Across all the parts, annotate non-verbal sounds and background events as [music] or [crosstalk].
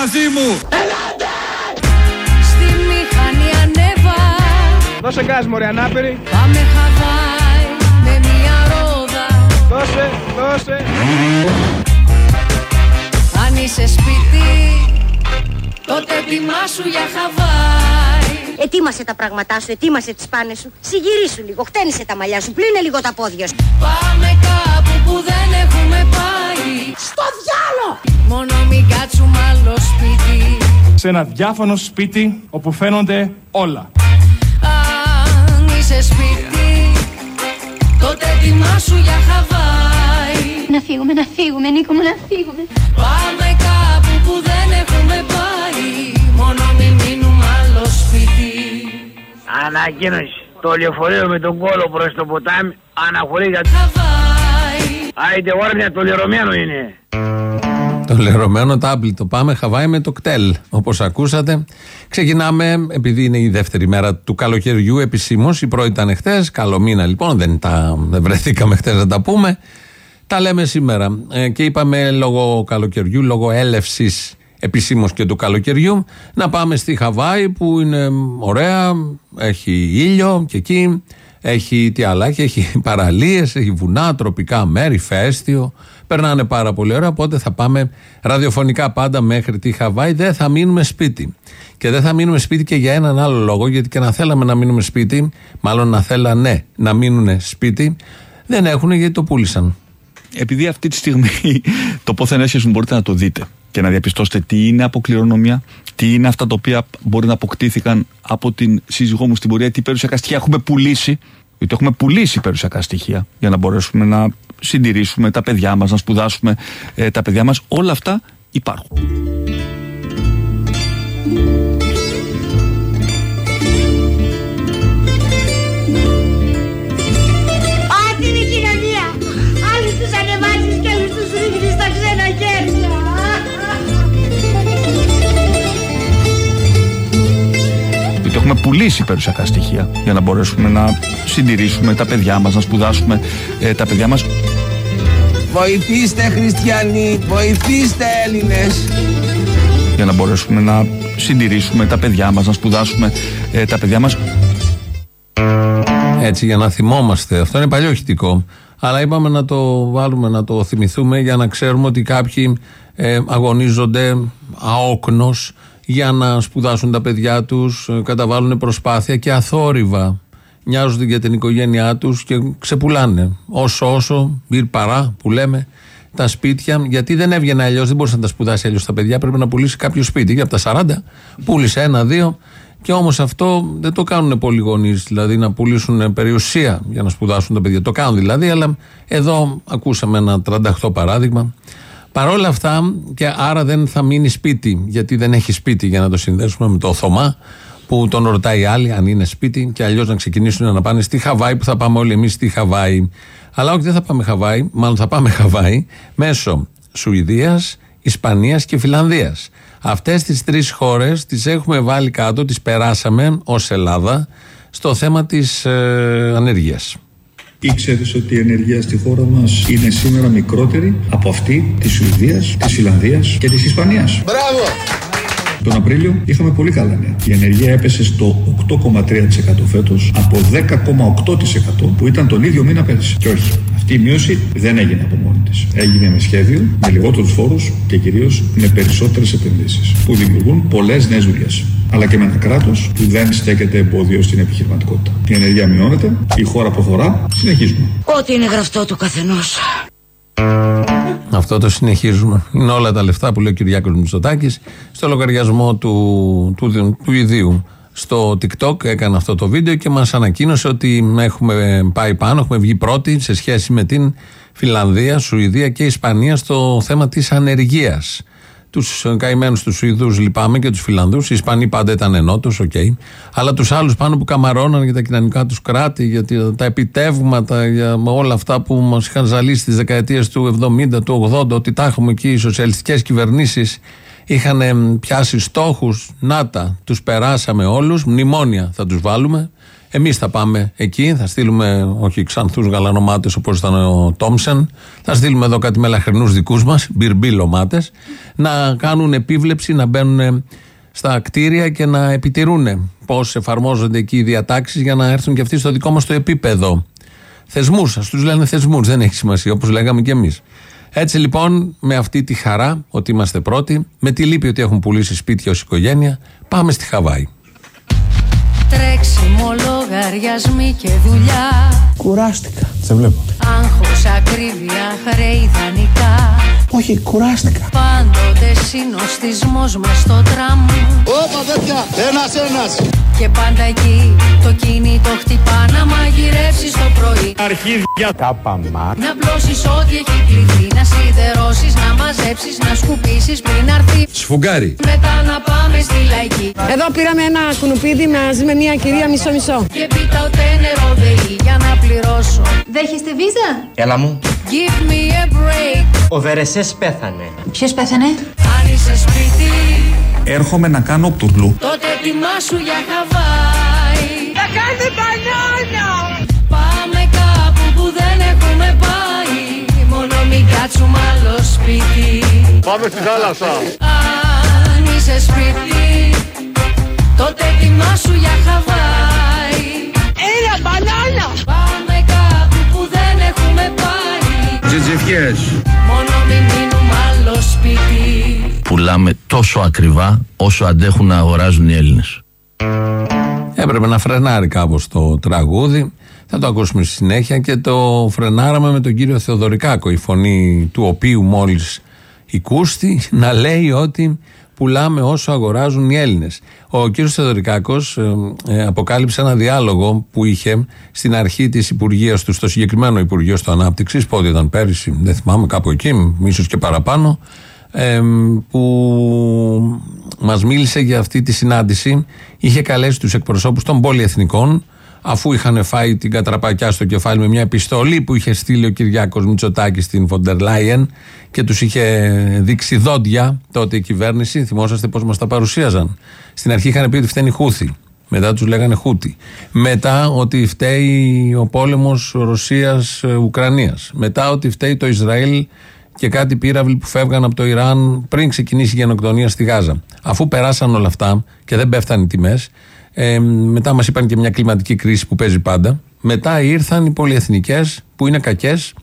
μαζί μου. Ελάτε! Στη μηχανή ανέβα. Δώσε γκάζ μωρέ ανάπηρη. Πάμε Χαβάη με μια ρόδα. Δώσε, δώσε. Αν είσαι σπίτι, τότε ετοιμάσου για Χαβάη. Ετοίμασε τα πράγματά σου, ετοίμασε τις πάνες σου. Συγυρίσου λίγο, χτένισε τα μαλλιά σου, πλύνε λίγο τα πόδια σου. Πάμε κάπου που δεν έχουμε πάει. Στο διάλο! Μόνο μην κάτσουμε άλλο σπίτι. Σε ένα διάφανο σπίτι όπου φαίνονται όλα. Αν είσαι σπίτι, τότε ετοιμάσου για Χαβάη. Να φύγουμε, να φύγουμε, Νίκο μου, να φύγουμε. Πάμε κάπου που δεν έχουμε πάει. Μόνο μην μείνουμε άλλο σπίτι. Ανακοίνωση. Το λεωφορείο με τον κόλο προς το ποτάμι αναχωρεί για... Χαβάη. Άιντε όρνια το λερωμένο είναι. Το λερωμένο τάμπλι πάμε χαβάει με το κτέλ. Όπως ακούσατε, ξεκινάμε, επειδή είναι η δεύτερη μέρα του καλοκαιριού επισήμως. Η πρώτη ήταν χτε, καλό μήνα λοιπόν, δεν, τα, δεν βρεθήκαμε χτε να τα πούμε. Τα λέμε σήμερα. Ε, και είπαμε λόγω καλοκαιριού, λόγω έλευσης επισήμως και του καλοκαιριού, να πάμε στη Χαβάη που είναι ωραία, έχει ήλιο και εκεί. Έχει τι άλλα, έχει, έχει [laughs] παραλίες, έχει βουνά, τροπικά μέρη, φέστιο. Περνάνε πάρα πολύ ωραία. Οπότε θα πάμε ραδιοφωνικά πάντα μέχρι τη Χαβάη. Δεν θα μείνουμε σπίτι. Και δεν θα μείνουμε σπίτι και για έναν άλλο λόγο, γιατί και να θέλαμε να μείνουμε σπίτι, μάλλον να θέλανε να μείνουν σπίτι, δεν έχουν γιατί το πούλησαν. επειδή αυτή τη στιγμή [laughs] το πόθεν έσχεσαι μπορείτε να το δείτε και να διαπιστώσετε τι είναι από κληρονομιά, τι είναι αυτά τα οποία μπορεί να αποκτήθηκαν από την σύζυγό μου στην πορεία, τι περιουσιακά στοιχεία έχουμε πουλήσει, γιατί έχουμε πουλήσει περιουσιακά στοιχεία για να μπορέσουμε να συντηρήσουμε τα παιδιά μας, να σπουδάσουμε ε, τα παιδιά μας, όλα αυτά υπάρχουν. Έχουμε πουλήσει περιουσιακά στοιχεία για να μπορέσουμε να συντηρήσουμε τα παιδιά μας, να σπουδάσουμε ε, τα παιδιά μας. Βοηθήστε χριστιανοί, βοηθήστε Έλληνες. για να μπορέσουμε να συντηρήσουμε τα παιδιά μας, να σπουδάσουμε ε, τα παιδιά μας. Έτσι για να θυμόμαστε. Αυτό είναι παλιό ηχητικό. Αλλά είπαμε να το βάλουμε, να το θυμηθούμε για να ξέρουμε ότι κάποιοι ε, αγωνίζονται αόκνος για να σπουδάσουν τα παιδιά τους, ε, καταβάλουν προσπάθεια και αθόρυβα νοιάζονται για την οικογένειά τους και ξεπουλάνε όσο όσο, μπυρ παρά που λέμε, τα σπίτια, γιατί δεν έβγαινε αλλιώς, δεν μπορούσε να τα σπουδάσει αλλιώς τα παιδιά. Πρέπει να πουλήσει κάποιο σπίτι. Και από τα 40 πούλησε ένα-δύο. Και όμως αυτό δεν το κάνουν πολλοί γονείς, δηλαδή να πουλήσουν περιουσία για να σπουδάσουν τα παιδιά. Το κάνουν δηλαδή, αλλά εδώ ακούσαμε ένα 38 παράδειγμα. Παρ' όλα αυτά, και άρα δεν θα μείνει σπίτι, γιατί δεν έχει σπίτι για να το συνδέσουμε με το Θωμά, που τον ρωτάει άλλη αν είναι σπίτι, και αλλιώς να ξεκινήσουν να πάνε στη Χαβάη, που θα πάμε όλοι εμείς στη Χαβάη. Αλλά όχι, δεν θα πάμε Χαβάη, μάλλον θα πάμε Χαβάη μέσω Σουηδίας, Ισπανίας και Φιλανδίας. Αυτές τις τρεις χώρες τις έχουμε βάλει κάτω, τις περάσαμε ως Ελλάδα στο θέμα της ε, ανεργίας. Ήξερες ότι η ενεργεία στη χώρα μας είναι σήμερα μικρότερη από αυτή της Σουηδίας, της Φιλανδίας και της Ισπανίας; Μπράβο! Τον Απρίλιο είχαμε πολύ καλά νέα. Η ενεργεία έπεσε στο 8,3% φέτος από 10,8% που ήταν τον ίδιο μήνα πέρυσι. Και όχι, αυτή η μείωση δεν έγινε από μόνη της. Έγινε με σχέδιο, με λιγότερους φόρους και κυρίως με περισσότερες επενδύσεις που δημιουργούν πολλές νέες δουλειές. Αλλά και με ένα κράτος που δεν στέκεται εμπόδιο στην επιχειρηματικότητα. Η ενεργεία μειώνεται, η χώρα προχωρά, συνεχίζουμε. Ό,τι είναι γραφτό του καθενός. Αυτό το συνεχίζουμε. Είναι όλα τα λεφτά που λέει ο Κυριάκος Μητσοτάκης στο λογαριασμό του, του, του ιδίου. Στο TikTok έκανε αυτό το βίντεο και μας ανακοίνωσε ότι έχουμε πάει πάνω, έχουμε βγει πρώτοι σε σχέση με την Φιλανδία, Σουηδία και Ισπανία στο θέμα της ανεργίας. Τους καημένους τους Σουηδούς λυπάμαι και τους Φιλανδούς. Οι Ισπανοί πάντα ήταν ενότο, οκ. Αλλά τους άλλους πάνω που καμαρώναν για τα κοινωνικά τους κράτη, για τη- τα επιτεύγματα, για όλα αυτά που μας είχαν ζαλίσει τις δεκαετίες του 70, του 80, ότι τα έχουμε εκεί οι σοσιαλιστικές κυβερνήσεις είχαν εμ, πιάσει στόχους. Να τα, τους περάσαμε όλους. Μνημόνια θα τους βάλουμε. Εμείς θα πάμε εκεί, θα στείλουμε όχι ξανθούς γαλανομάτες όπως ήταν ο Τόμσεν, θα στείλουμε εδώ κάτι μελαχρινούς δικούς μας, μπιρμπίλωμάτε, να κάνουν επίβλεψη, να μπαίνουν στα κτίρια και να επιτηρούν πώς εφαρμόζονται εκεί οι διατάξεις για να έρθουν και αυτοί στο δικό μας το επίπεδο. Θεσμούς, ας τους λένε θεσμούς, δεν έχει σημασία, όπως λέγαμε κι εμείς. Έτσι λοιπόν, με αυτή τη χαρά ότι είμαστε πρώτοι, με τη λύπη ότι έχουν πουλήσει σπίτια ως οικογένεια, πάμε στη Χαβάη. Τρέξιμο, λογαριασμοί και δουλειά Κουράστηκα. Σε βλέπω. Άγχος, ακρίβεια, χρέη, δανεικά Όχι, κουράστηκα. Πάντοτε συνοστισμός μες στο τραμ Όπα παιδιά, ένας ένας. Και πάντα εκεί το κινητό χτυπά να μαγειρεύσεις το πρωί Αρχίδια Κάπαμα. Να πλώσεις ό,τι έχει κληθεί Να σιδερώσεις, να μαζέψεις, να σκουπίσεις πριν αρθεί Σφουγγάρι. Μετά να πάμε στη λαϊκή Εδώ πήραμε ένα κουνουπίδι μαζί με μια κυρία μισό-μισό. Και πίτα ούτε νερό δεή για να πληρώσω Δέχεστε βίζα; Έλα μου. Give me a break Ο Βερεσές πέθανε. Ποιος πέθανε; Αν είσαι σπίτι Έρχομαι να κάνω τουρλού. Τότε ετοιμάσου για Χαβάη. Θα κάνετε μπανάνα. Πάμε κάπου που δεν έχουμε πάει. Μόνο μην κάτσουμε άλλο σπίτι. Πάμε στη θάλασσα. Αν είσαι σπίτι Τότε ετοιμάσου για Χαβάη. Έλα μπανάνα. Πάμε κάπου που δεν έχουμε πάει. Τζιτζιφιές. Μόνο μην μείνουμε άλλο σπίτι πουλάμε τόσο ακριβά όσο αντέχουν να αγοράζουν οι Έλληνες. Έπρεπε να φρενάρει κάπως το τραγούδι. Θα το ακούσουμε στη συνέχεια και το φρενάραμε με τον κύριο Θεοδωρικάκο, η φωνή του οποίου μόλις οικούστη να λέει ότι πουλάμε όσο αγοράζουν οι Έλληνες. Ο κύριος Θεοδωρικάκος ε, ε, αποκάλυψε ένα διάλογο που είχε στην αρχή της Υπουργείας του, στο συγκεκριμένο Υπουργείο στο Ανάπτυξης, πότε ήταν πέρυσι, δεν θυμάμαι, κάπου εκεί, ίσως και παραπάνω, ε, που μας μίλησε για αυτή τη συνάντηση. Είχε καλέσει τους εκπροσώπους των πολυεθνικών αφού είχαν φάει την κατραπακιά στο κεφάλι με μια επιστολή που είχε στείλει ο Κυριάκος Μητσοτάκης στην Φοντερ Λάιεν και τους είχε δείξει δόντια τότε η κυβέρνηση. Θυμόσαστε πώς μας τα παρουσίαζαν. Στην αρχή είχαν πει ότι φταίνει Χούθη. Μετά τους λέγανε Χούτι. Μετά ότι φταίει ο πόλεμος Ρωσίας-Ουκρανίας. Μετά ότι φταίει το Ισραήλ και κάτι πύραυλοι που φεύγαν από το Ιράν πριν ξεκινήσει η γενοκτονία στη Γάζα. Αφού περάσαν όλα αυτά και δεν πέφτανε οι τιμές, ε, μετά μας είπαν και μια κλιματική κρίση που παίζει πάντα. Μετά ήρθαν οι πολυεθνικές που είναι κακές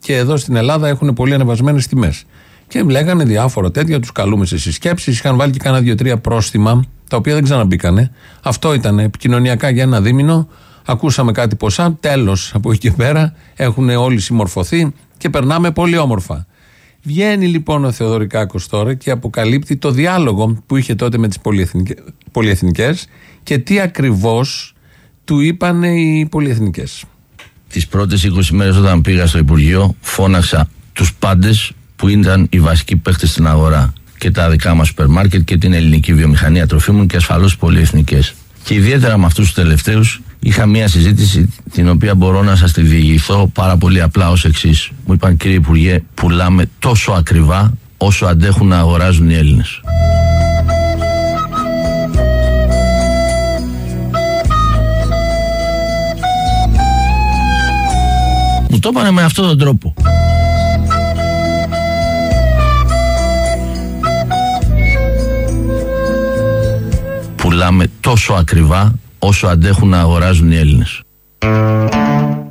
και εδώ στην Ελλάδα έχουν πολύ ανεβασμένες τιμές. Και λέγανε διάφορα τέτοια, τους καλούμε σε συσκέψεις. Είχαν βάλει και κάνα δύο-τρία πρόστιμα, τα οποία δεν ξαναμπήκανε. Αυτό ήταν επικοινωνιακά για ένα δίμηνο. Ακούσαμε κάτι ποσά. Τέλος από εκεί και πέρα έχουν όλοι συμμορφωθεί και περνάμε πολύ όμορφα. Βγαίνει λοιπόν ο Θεοδωρικάκος τώρα και αποκαλύπτει το διάλογο που είχε τότε με τις πολυεθνικές, πολυεθνικές και τι ακριβώς του είπαν οι πολυεθνικές. Τις πρώτες 20 μέρες όταν πήγα στο Υπουργείο φώναξα τους πάντες που ήταν οι βασικοί παίχτες στην αγορά και τα δικά μας σούπερ μάρκετ και την ελληνική βιομηχανία τροφίμων και ασφαλώς πολυεθνικές. Και ιδιαίτερα με αυτούς τους τελευταίους είχα μια συζήτηση την οποία μπορώ να σας τη διηγηθώ πάρα πολύ απλά ως εξής. Μου είπαν κύριε Υπουργέ πουλάμε τόσο ακριβά όσο αντέχουν να αγοράζουν οι Έλληνες. Μου το είπανε με αυτόν τον τρόπο. Πουλάμε τόσο ακριβά όσο αντέχουν να αγοράζουν οι Έλληνες.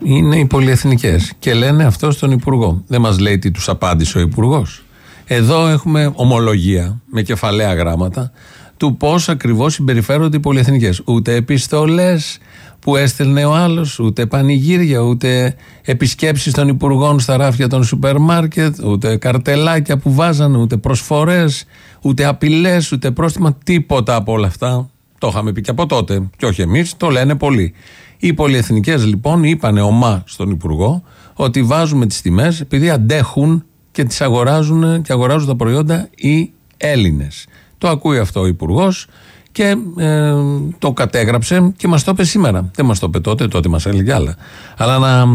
Είναι οι πολυεθνικές και λένε αυτό στον Υπουργό. Δεν μας λέει τι τους απάντησε ο Υπουργός. Εδώ έχουμε ομολογία με κεφαλαία γράμματα του πώς ακριβώς συμπεριφέρονται οι πολυεθνικές. Ούτε επιστολές που έστελνε ο άλλος, ούτε πανηγύρια, ούτε επισκέψεις των υπουργών στα ράφια των σούπερ μάρκετ, ούτε καρτελάκια που βάζανε, ούτε προσφορές, ούτε απειλές, ούτε πρόστιμα. Τίποτα από όλα αυτά. Το είχαμε πει και από τότε. Και όχι εμείς, το λένε πολλοί. Οι πολυεθνικές λοιπόν είπανε ομά στον Υπουργό ότι βάζουμε τις τιμές επειδή αντέχουν και τις αγοράζουν και αγοράζουν τα προϊόντα οι Έλληνες. Το ακούει αυτό ο Υπουργός και ε, το κατέγραψε και μας το είπε σήμερα. Δεν μας το είπε τότε, τότε μας έλεγε άλλα. Αλλά να,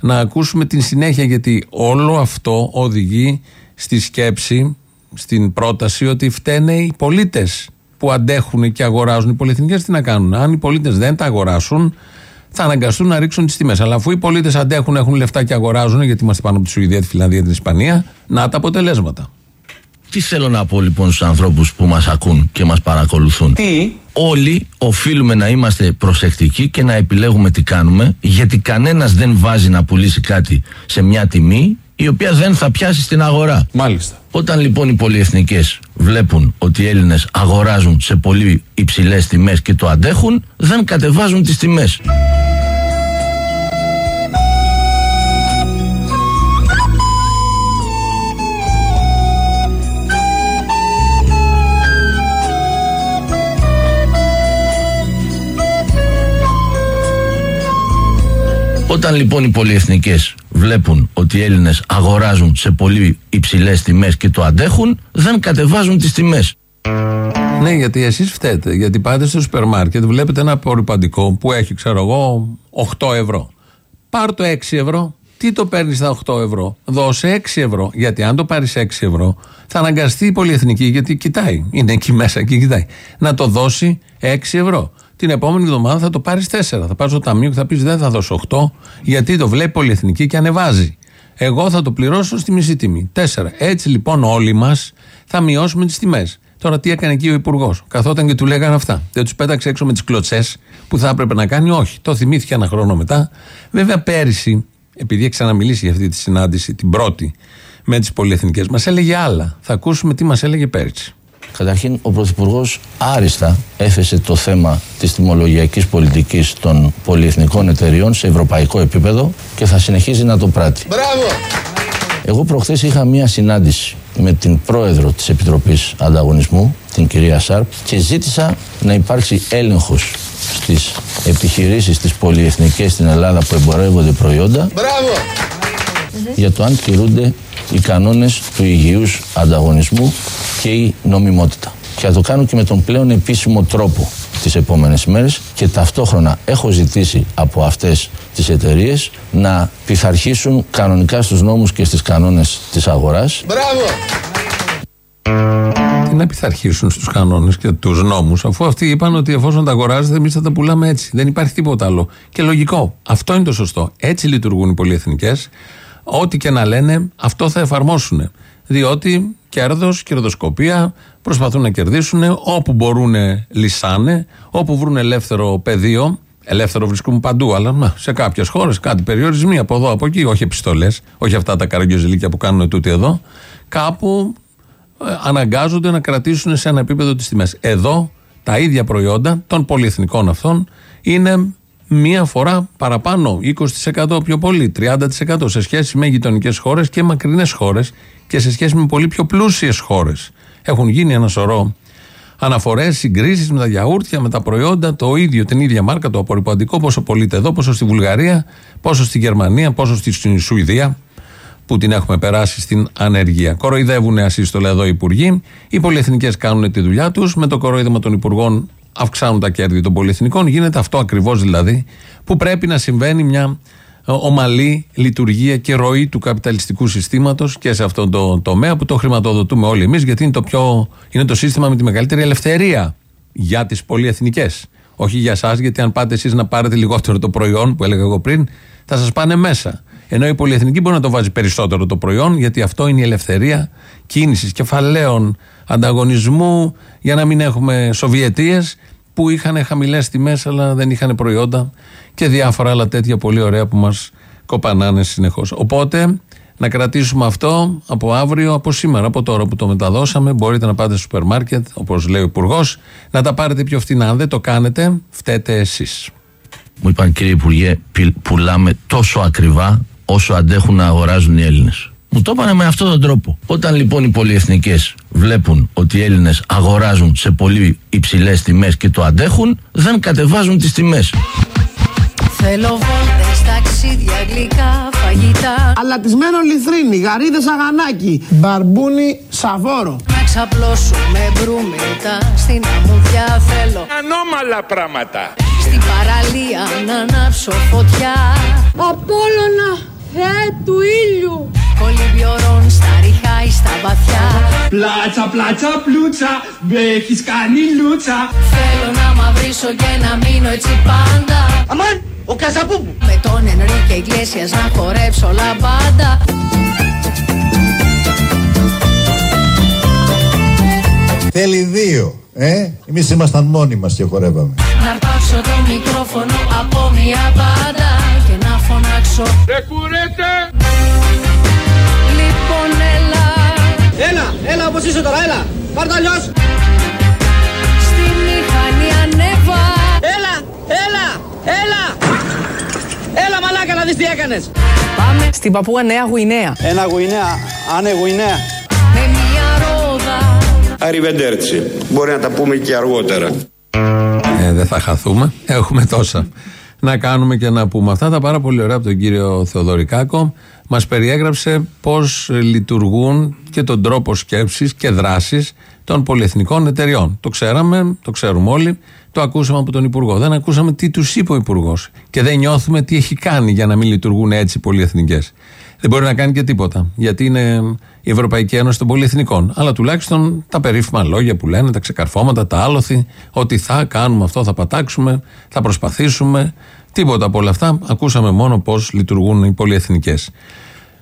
να ακούσουμε την συνέχεια γιατί όλο αυτό οδηγεί στη σκέψη, στην πρόταση ότι φταίνε οι πολίτες που αντέχουν και αγοράζουν. Οι πολυεθνικές τι να κάνουν; Αν οι πολίτες δεν τα αγοράσουν, θα αναγκαστούν να ρίξουν τις τιμές. Αλλά αφού οι πολίτες αντέχουν, έχουν λεφτά και αγοράζουν, γιατί είμαστε πάνω από τη Σουηδία, τη Φιλανδία, την Ισπανία, να τα αποτελέσματα. Τι θέλω να πω λοιπόν στους ανθρώπους που μας ακούν και μας παρακολουθούν; Τι; Όλοι οφείλουμε να είμαστε προσεκτικοί και να επιλέγουμε τι κάνουμε γιατί κανένας δεν βάζει να πουλήσει κάτι σε μια τιμή η οποία δεν θα πιάσει στην αγορά. Μάλιστα. Όταν λοιπόν οι πολυεθνικές βλέπουν ότι οι Έλληνες αγοράζουν σε πολύ υψηλές τιμές και το αντέχουν, δεν κατεβάζουν τις τιμές. Όταν λοιπόν οι πολυεθνικές βλέπουν ότι οι Έλληνες αγοράζουν σε πολύ υψηλές τιμές και το αντέχουν, δεν κατεβάζουν τις τιμές. Ναι, γιατί εσείς φταίτε. Γιατί πάτε στο σούπερ μάρκετ, βλέπετε ένα απορριπαντικό που έχει, ξέρω εγώ, 8 ευρώ. Πάρ το 6 ευρώ. Τι το παίρνεις στα 8 ευρώ; Δώσε 6 ευρώ. Γιατί αν το πάρεις 6 ευρώ, θα αναγκαστεί η πολυεθνική, γιατί κοιτάει. Είναι εκεί μέσα και κοιτάει. Να το δώσει 6 ευρώ. Την επόμενη εβδομάδα θα το πάρεις 4. Θα πάρεις στο ταμείο και θα πεις δεν θα δώσω 8, γιατί το βλέπει η πολυεθνική και ανεβάζει. Εγώ θα το πληρώσω στη μισή τιμή. 4. Έτσι λοιπόν όλοι μας θα μειώσουμε τις τιμές. Τώρα τι έκανε εκεί ο Υπουργός; Καθόταν και του λέγανε αυτά. Δεν τους πέταξε έξω με τις κλωτσές που θα έπρεπε να κάνει. Όχι. Το θυμήθηκε ένα χρόνο μετά. Βέβαια πέρυσι, επειδή έχει ξαναμιλήσει για αυτή τη συνάντηση, την πρώτη με τις πολυεθνικές, μας έλεγε άλλα. Θα ακούσουμε τι μας έλεγε πέρυσι. Καταρχήν, ο Πρωθυπουργός άριστα έθεσε το θέμα της τιμολογιακής πολιτικής των πολυεθνικών εταιριών σε ευρωπαϊκό επίπεδο και θα συνεχίζει να το πράττει. Μπράβο! Εγώ προχθές είχα μία συνάντηση με την πρόεδρο της Επιτροπής Ανταγωνισμού, την κυρία Σάρπ, και ζήτησα να υπάρξει έλεγχος στις επιχειρήσεις της πολυεθνικές στην Ελλάδα που εμπορεύονται προϊόντα Μπράβο! Για το αν τηρούνται οι κανόνες του υγιούς ανταγωνισμού και η νομιμότητα. Και θα το κάνω και με τον πλέον επίσημο τρόπο τις επόμενες μέρες και ταυτόχρονα έχω ζητήσει από αυτές τις εταιρείες να πειθαρχήσουν κανονικά στους νόμους και στις κανόνες της αγοράς Μπράβο! Τι να πειθαρχήσουν στους κανόνες και τους νόμους, αφού αυτοί είπαν ότι εφόσον τα αγοράζετε, εμείς θα τα πουλάμε έτσι. Δεν υπάρχει τίποτα άλλο. Και λογικό. Αυτό είναι το σωστό. Έτσι λειτουργούν οι πολυεθνικές. Ό,τι και να λένε, αυτό θα εφαρμόσουν. Διότι κέρδος, κερδοσκοπία, προσπαθούν να κερδίσουν. Όπου μπορούν, λυσάνε. Όπου βρουν ελεύθερο πεδίο, ελεύθερο βρίσκουν παντού, αλλά μα, σε κάποιες χώρες κάτι περιορισμοί από εδώ, από εκεί. Όχι επιστολές, όχι αυτά τα καραγκιόζηλίκια που κάνουν τούτοι εδώ. Κάπου ε, αναγκάζονται να κρατήσουν σε ένα επίπεδο τις τιμές. Εδώ τα ίδια προϊόντα των πολυεθνικών αυτών είναι μία φορά παραπάνω, 20% πιο πολύ, 30% σε σχέση με γειτονικές χώρες και μακρινές χώρες και σε σχέση με πολύ πιο πλούσιες χώρες. Έχουν γίνει ένα σωρό αναφορές, συγκρίσεις με τα γιαούρτια, με τα προϊόντα, το ίδιο, την ίδια μάρκα, το απορριπαντικό, πόσο πωλείται εδώ, πόσο στη Βουλγαρία, πόσο στη Γερμανία, πόσο στη Σουηδία που την έχουμε περάσει στην ανεργία. Κοροϊδεύουν ασύστολα εδώ οι υπουργοί. Οι πολυεθνικές κάνουν τη δουλειά τους. Με το κοροϊδεύμα των υπουργών αυξάνουν τα κέρδη των πολυεθνικών. Γίνεται αυτό ακριβώς δηλαδή που πρέπει να συμβαίνει μια ε, ομαλή λειτουργία και ροή του καπιταλιστικού συστήματος και σε αυτό το τομέα που το χρηματοδοτούμε όλοι εμείς, γιατί είναι το, πιο, είναι το σύστημα με τη μεγαλύτερη ελευθερία για τις πολυεθνικές. Όχι για εσάς, γιατί αν πάτε εσείς να πάρετε λιγότερο το προϊόν που έλεγα εγώ πριν, θα σας πάνε μέσα. Ενώ η πολυεθνική μπορεί να το βάζει περισσότερο το προϊόν, γιατί αυτό είναι η ελευθερία κίνησης κεφαλαίων, ανταγωνισμού, για να μην έχουμε Σοβιετίες που είχαν χαμηλές τιμές, αλλά δεν είχαν προϊόντα και διάφορα άλλα τέτοια πολύ ωραία που μας κοπανάνε συνεχώς. Οπότε να κρατήσουμε αυτό από αύριο, από σήμερα, από τώρα που το μεταδώσαμε. Μπορείτε να πάτε στο σούπερ μάρκετ, όπως λέει ο Υπουργός, να τα πάρετε πιο φθηνά. Αν δεν το κάνετε, φταίτε εσείς. Μου είπαν κύριε Υπουργέ, πι- πουλάμε τόσο ακριβά όσο αντέχουν να αγοράζουν οι Έλληνες. Μου το είπανε με αυτόν τον τρόπο. Όταν λοιπόν οι πολυεθνικές βλέπουν ότι οι Έλληνες αγοράζουν σε πολύ υψηλές τιμές και το αντέχουν, δεν κατεβάζουν τις τιμές. Θέλω βόλτες, ταξίδια, γλυκά, φαγητά Αλατισμένο λιθρίνι, γαρίδες αγανάκι, μπαρμπούνι σαβόρο. Να ξαπλώσουμε μπρούμητα στην αμμουδιά θέλω Ανώμαλα πράγματα. Στην παραλία να ανάψω φωτιά Απόλλωνα, Θεέ του ήλιου. Κολυμπιορών στα ριχά ή στα βαθιά Πλάτσα, πλάτσα, πλούτσα, με έχεις κάνει λούτσα. Θέλω να μαυρίσω και να μείνω έτσι πάντα Αμάν, Ο Καζαπούπου. Με τον Ενρίκε Ιγκλέσιας να χορέψω λαμπάντα Θέλει δύο, ε; Εμείς ήμασταν μόνοι μας και χορεύαμε. Να αρπάξω το μικρόφωνο από μια μπάντα Και να φωνάξω Δεν κουρέτε! Έλα, έλα όπως είσαι τώρα, έλα. Πάρ' το αλλιώς. Στη μηχανή ανέβα Έλα, έλα, έλα. Έλα μαλάκα να δεις τι έκανες. Πάμε στην παππούα Νέα Γουινέα. Ένα Γουινέα, άνε Γουινέα. με μια ρόδα Αριβεντέρτσι. Μπορεί να τα πούμε και αργότερα. Ε, δεν θα χαθούμε. Έχουμε τόσα να κάνουμε και να πούμε. Αυτά τα πάρα πολύ ωραία από τον κύριο Θεοδωρικάκο. Μας περιέγραψε πώς λειτουργούν και τον τρόπο σκέψης και δράσης των πολυεθνικών εταιριών. Το ξέραμε, το ξέρουμε όλοι, το ακούσαμε από τον Υπουργό. Δεν ακούσαμε τι τους είπε ο Υπουργός. Και δεν νιώθουμε τι έχει κάνει για να μην λειτουργούν έτσι οι πολυεθνικές. Δεν μπορεί να κάνει και τίποτα. Γιατί είναι η Ευρωπαϊκή Ένωση των Πολυεθνικών. Αλλά τουλάχιστον τα περίφημα λόγια που λένε, τα ξεκαρφώματα, τα άλοθη, ότι θα κάνουμε αυτό, θα πατάξουμε, θα προσπαθήσουμε. Τίποτα από όλα αυτά. Ακούσαμε μόνο πώς λειτουργούν οι πολυεθνικές.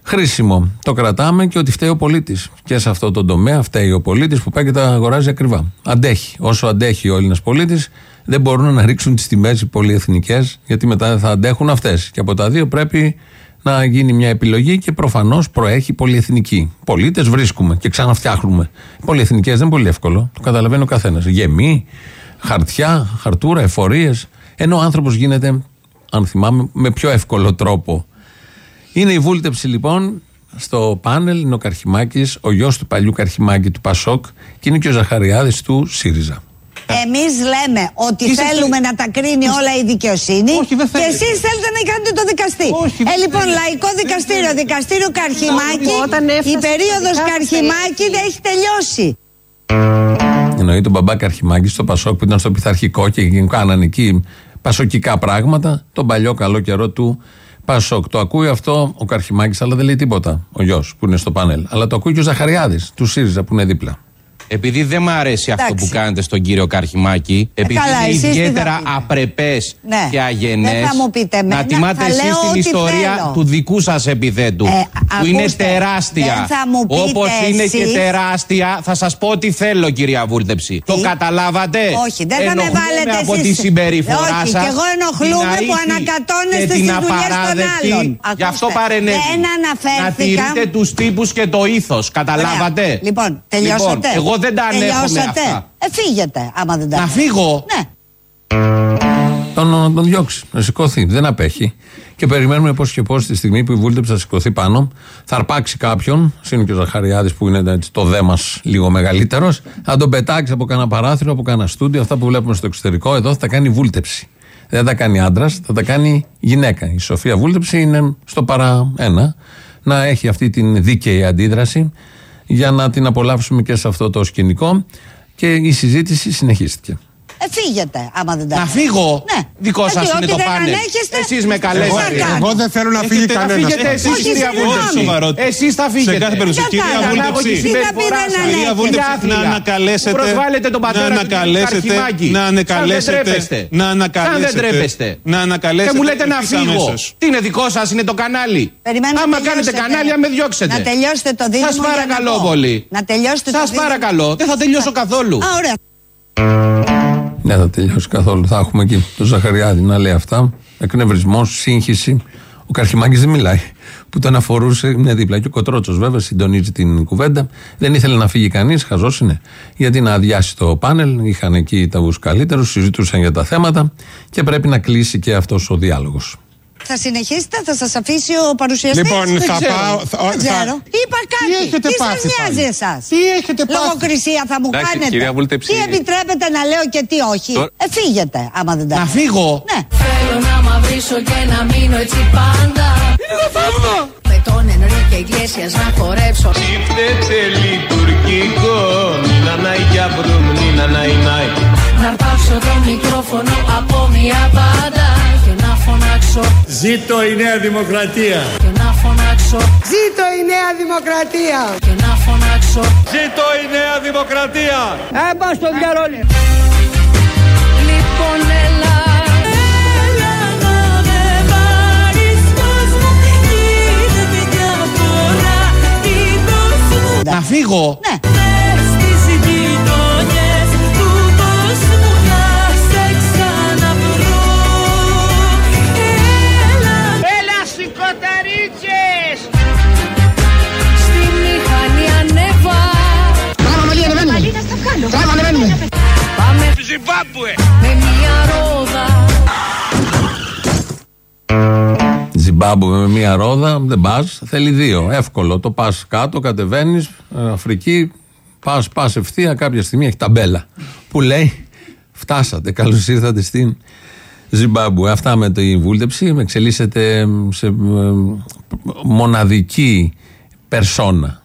Χρήσιμο. Το κρατάμε και ότι φταίει ο πολίτης. Και σε αυτό το τομέα φταίει ο πολίτης που πάει και τα αγοράζει ακριβά. Αντέχει. Όσο αντέχει ο Έλληνας πολίτης, δεν μπορούν να ρίξουν τις τιμές οι πολυεθνικές, γιατί μετά δεν θα αντέχουν αυτές. Και από τα δύο πρέπει να γίνει μια επιλογή και προφανώς προέχει πολυεθνική. Πολίτες βρίσκουμε και ξαναφτιάχνουμε. Πολυεθνικές δεν είναι πολύ εύκολο. Το καταλαβαίνει ο καθένας. Γεμί, χαρτιά, χαρτούρα, εφορίες. Ενώ ο άνθρωπος γίνεται, αν θυμάμαι, με πιο εύκολο τρόπο. Είναι η βούλτεψη λοιπόν στο πάνελ, είναι ο Καρχημάκης, ο γιος του παλιού Καρχημάκη του Πασόκ και είναι και ο Ζαχαριάδης του ΣΥΡΙΖΑ. Εμείς λέμε ότι θέλουμε να τα κρίνει όλα η δικαιοσύνη και εσείς θέλετε να κάνετε το δικαστή. ε, λοιπόν, λαϊκό δικαστήριο, δικαστήριο Καρχημάκη, η περίοδος Καρχημάκη δεν έχει τελειώσει. Εννοεί τον μπαμπά Καρχημάκη στο Πασόκ που ήταν στο πειθαρχικό και κάνανε εκεί πασοκικά πράγματα, τον παλιό καλό καιρό του Πασόκ. Το ακούει αυτό ο Καρχημάκης, αλλά δεν λέει τίποτα ο γιος που είναι στο πάνελ. Αλλά το ακούει και ο Ζαχαριάδης του ΣΥΡΙΖΑ που είναι δίπλα. Επειδή δεν μου αρέσει αυτό Εντάξει. που κάνετε στον κύριο Καρχημάκη, επειδή καλά, είναι εσείς τι θα ιδιαίτερα πείτε. απρεπές Ναι. και αγενές, Δεν θα μου πείτε εμένα, να τιμάτε θα εσείς λέω την ό,τι ιστορία θέλω. του δικού σας επιθέτου. Ε, που είναι ακούστε, τεράστια. δεν θα μου πείτε Όπως είναι και εσείς. τεράστια, θα σας πω ό,τι θέλω, κυρία Βούλτεψη. Το καταλάβατε; Όχι, δεν θα με Ενοχλούμε βάλετε από εσείς. τη συμπεριφορά Όχι, σας. και εγώ ενοχλούμαι που ανακατώνεστε στις δουλειές των άλλων. Γι' αυτό Ακούστε, παρενέβη. δεν Να αναφέρθηκα. τηρείτε τους τύπους και το ήθος. Καταλάβατε; Ωραία. Λοιπόν, τελειώσατε; Λοιπόν, εγώ δεν τα ανέχομαι Τελειώσατε. αυτά. Ε, φύγετε, άμα δεν τα Να ανέχετε. φύγω. Ναι. Τον, να τον διώξει, να σηκωθεί. Δεν απέχει. Και περιμένουμε πώς και πώς τη στιγμή που η βούλτεψη θα σηκωθεί πάνω, θα αρπάξει κάποιον, είναι και ο Ζαχαριάδης που είναι έτσι, το δέμα λίγο μεγαλύτερος, θα τον πετάξει από κανένα παράθυρο, από κανένα στούντιο, αυτά που βλέπουμε στο εξωτερικό. Εδώ θα τα κάνει βούλτεψη. Δεν θα τα κάνει άντρας, θα τα κάνει γυναίκα. Η Σοφία Βούλτεψη είναι στο παρά ένα να έχει αυτή την δίκαιη αντίδραση για να την απολαύσουμε και σε αυτό το σκηνικό. Και η συζήτηση συνεχίστηκε. Ε, φύγετε, άμα δεν τα Να ανέχετε. φύγω; Ναι. Δικό Ε, σας τι, είναι ό,τι το δεν πάνελ. ανέχεστε, Εσείς με τι καλέσατε. θα κάνω. Εγώ δεν θέλω να φύγει Έχετε- κανένας. Θα φύγετε εσείς, Όχι, κυρία συγγνώμη. Βούλτεψη. Εσείς θα φύγετε. Σε κάθε περίπτωση, Δεν κυρία θα κάνω. Βούλτεψη. Τι θα πει δεν Κυρία ανέχεται. Βούλτεψη, να ανακαλέσετε. Που προσβάλλετε τον πατέρα να του ανακαλέσετε, Καρχημάκη. να Σαν δεν ανακαλέσετε, τρέπεστε. να Σαν δεν ανακαλέσετε, τρέπεστε. να ανακαλέσετε Και μου λέτε να ευθύς φύγω. αμέσως. Τι είναι δικό σας, είναι το κανάλι; Περιμένω να Άμα τελειώσετε. κάνετε κανάλι, αν με διώξετε. Να τελειώσετε το δίλημα. Σας για να παρακαλώ πω. πολύ. Να τελειώσετε το Σας δίλημα. παρακαλώ. Δεν θα τελειώσω καθόλου. Α, ωραία. Δεν θα τελειώσει καθόλου. Θα έχουμε εκεί τον Ζαχαριάδη να λέει αυτά. Εκνευρισμό, σύγχυση. Ο Καρχημάκης δεν μιλάει. Που τον αφορούσε, είναι δίπλα. Και ο Κοτρότσος βέβαια συντονίζει την κουβέντα. Δεν ήθελε να φύγει κανείς, χαζός είναι. Γιατί να αδειάσει το πάνελ. Είχαν εκεί του καλύτερους, συζητούσαν για τα θέματα. Και πρέπει να κλείσει και αυτός ο διάλογος. Θα συνεχίσετε, θα σας αφήσει ο παρουσιαστής; Λοιπόν, θα πάω. θα- Δεν θα- ξέρω. Είπα κάτι. Τι έχετε σας πάθει νοιάζει πάλι; εσάς; Τι έχετε πάθει; Λογοκρισία θα μου Εντάξει, κάνετε. κυρία Βούλτεψη. Τι επιτρέπετε να λέω και τι όχι; Τώρα- Ε, φύγετε, άμα δεν τα Να ανέχετε. φύγω; Ναι. Θέλω να μαυρίσω και να μείνω έτσι πάντα Με τον Ενρίκε Ιγκλέσιας να χορέψω Ψήφτεται λειτουργικό Νίνα νάι για μπρουμ, νίνα νάι νάι Να αρπάξω το μικρόφωνο από μια μπάντα Και να φωνάξω. Ζήτω η Νέα Δημοκρατία. Και να φωνάξω. Ζήτω η Νέα Δημοκρατία. Και να φωνάξω. Ζήτω η Νέα Δημοκρατία. Ε, Έμπα στον διαρρόλι Λοιπόν έλα Έλα να με πάρεις πως μου γίνεται μια φορά. Να φύγω. Ναι. Ζιμπάμπου με μία ρόδα, δεν πας. Θέλει δύο. Εύκολο. Το πας κάτω, κατεβαίνεις, Αφρική, πας πας ευθεία. Κάποια στιγμή έχει ταμπέλα που λέει Φτάσατε. Καλώς ήρθατε στην Ζιμπάμπου. Αυτά με τη βούλτεψη. Εξελίσσεται σε ε, μοναδική περσόνα.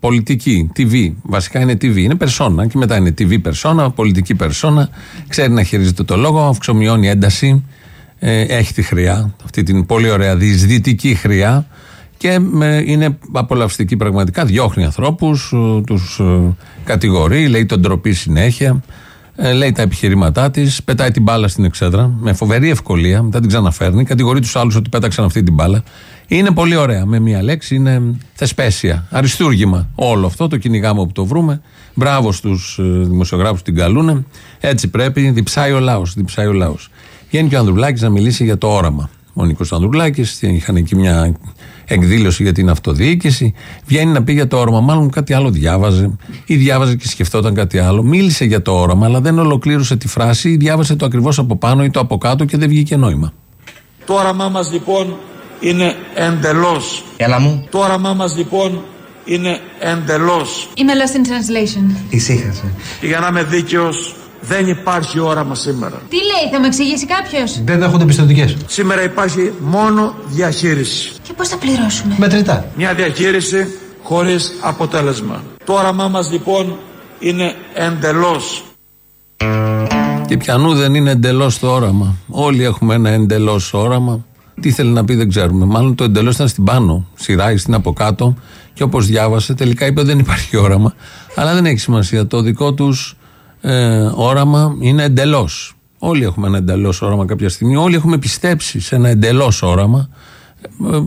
Πολιτική, TV. Βασικά είναι TV. Είναι περσόνα και μετά είναι TV περσόνα, πολιτική περσόνα. Ξέρει να χειρίζεται το λόγο, αυξομειώνει ένταση. Ε, έχει τη χρειά, αυτή την πολύ ωραία διεισδυτική χρειά και με, είναι απολαυστική πραγματικά. Διώχνει ανθρώπους, τους κατηγορεί, λέει τον ντροπή συνέχεια, ε, λέει τα επιχειρήματά της, πετάει την μπάλα στην εξέδρα με φοβερή ευκολία, μετά την ξαναφέρνει, κατηγορεί τους άλλους ότι πέταξαν αυτή την μπάλα. Είναι πολύ ωραία. Με μία λέξη είναι θεσπέσια, αριστούργημα. Όλο αυτό το κυνηγάμε όπου το βρούμε. Μπράβο στους δημοσιογράφους που την καλούνε. Έτσι πρέπει. Διψάει ο λαός. Διψάει ο λαός. Βγαίνει και ο Ανδρουλάκης να μιλήσει για το όραμα. Ο Νίκος Ανδρουλάκης, είχαν εκεί μια εκδήλωση για την αυτοδιοίκηση. Βγαίνει να πει για το όραμα. Μάλλον κάτι άλλο διάβαζε, ή διάβαζε και σκεφτόταν κάτι άλλο. Μίλησε για το όραμα, αλλά δεν ολοκλήρωσε τη φράση, ή διάβασε το ακριβώς από πάνω ή το από κάτω και δεν βγήκε νόημα. Το όραμά μας λοιπόν είναι εντελώς. Έλα μου. Το όραμά μας λοιπόν είναι εντελώς. Είμαι lost in translation. Ησύχασε. Και για να είμαι δίκαιος, δεν υπάρχει όραμα σήμερα. Τι λέει, θα μου εξηγήσει κάποιος; Δεν δέχονται πιστοτικές. Σήμερα υπάρχει μόνο διαχείριση. Και πώς θα πληρώσουμε; Μετρητά. Μια διαχείριση χωρίς αποτέλεσμα. Το όραμά μας λοιπόν είναι εντελώς. Και πιανού δεν είναι εντελώς το όραμα. Όλοι έχουμε ένα εντελώς όραμα. Τι θέλει να πει δεν ξέρουμε. Μάλλον το εντελώς ήταν στην πάνω, σειρά ή στην από κάτω. Και όπως διάβασε, τελικά είπε δεν υπάρχει όραμα. Αλλά δεν έχει σημασία. Το δικό τους ε, όραμα είναι εντελώς. Όλοι έχουμε ένα εντελώς όραμα κάποια στιγμή. Όλοι έχουμε πιστέψει σε ένα εντελώς όραμα. Ε,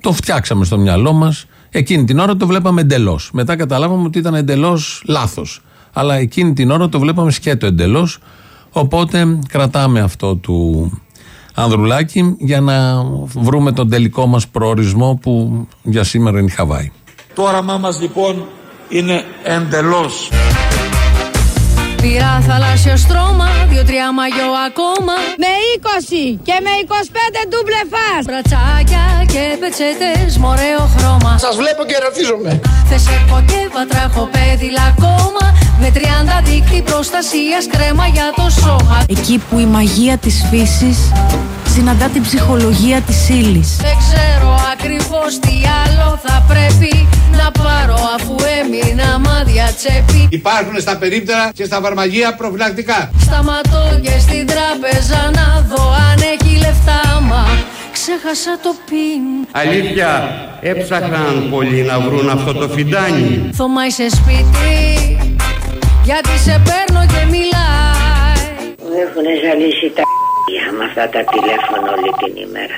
το φτιάξαμε στο μυαλό μας. Εκείνη την ώρα το βλέπαμε εντελώς. Μετά καταλάβαμε ότι ήταν εντελώς λάθος. Αλλά εκείνη την ώρα το βλέπαμε σκέτο εντελώς. Οπότε κρατάμε αυτό του Ανδρουλάκη για να βρούμε τον τελικό μας προορισμό που για σήμερα είναι η Χαβάη. Το όραμά μας λοιπόν είναι εντελώς. Πήρα θαλάσσιο στρώμα, δύο-τρία μαγιό ακόμα Με 20 και με 25 ντούμπλε φας. Μπρατσάκια και πετσέτες με ωραίο χρώμα Σας βλέπω και ερωτίζομαι. Θες έχω και βατραχοπέδιλα ακόμα Με 30 δίκτυ προστασίας κρέμα για το σώμα Εκεί που η μαγεία της φύσης συναντά την ψυχολογία της ύλης. Δεν ξέρω ακριβώς τι άλλο θα πρέπει να πάρω αφού έμεινα μάδια τσέπη Υπάρχουν στα περίπτερα και στα βαρμαγεία προφυλακτικά. Σταματώ και στην τράπεζα να δω αν έχει λεφτά μα Ξέχασα το πιν Αλήθεια, έψαχναν πολλοί να βρουν αυτό το φιντάνι. Θωμά είσαι σπίτι γιατί σε παίρνω και μιλάει Μου έχουν ζαλίσει τα με αυτά τα τηλέφωνα όλη την ημέρα.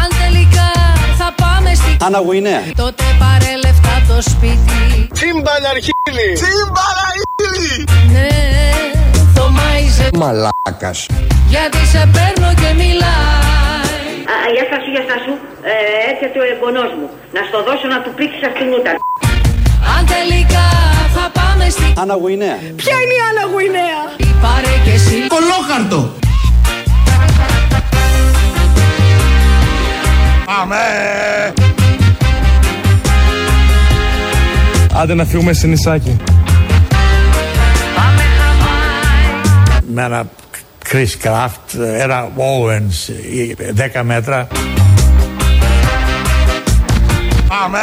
Αν τελικά θα πάμε στην Άννα Γουινέα. Τότε πάρε λεφτά το σπίτι Τσίμπαλαρχίλη. Τσίμπαλαρχίλη. Ναι, Θωμά είσαι Μαλάκας. γιατί σε παίρνω και μιλάει Α, γεια σας σου, γεια σας σου. Ε, έρχεται ο εγγονός μου. Να στο δώσω να του πήξεις αυτήν ούτα. Αν τελικά θα πάμε στην Άννα Γουινέα. Ποια είναι η Άννα Γουινέα. Πάρε και εσύ Κολόχαρτο. Πάμε! Άντε να φύγουμε σε νησάκι. Με ένα Chris Craft, ένα Owens, 10 μέτρα. Πάμε!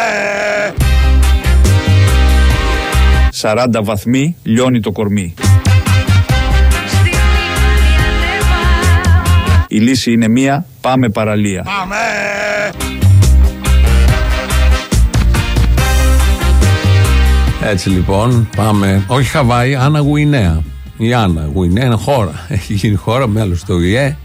40 βαθμοί λιώνει το κορμί. Η λύση είναι μία, πάμε παραλία. Πάμε! Έτσι λοιπόν, πάμε. Όχι Χαβάη, Άννα Γουινέα. Η Άννα Γουινέα είναι χώρα. [laughs] Έχει γίνει χώρα, μέλος του ΙΕ.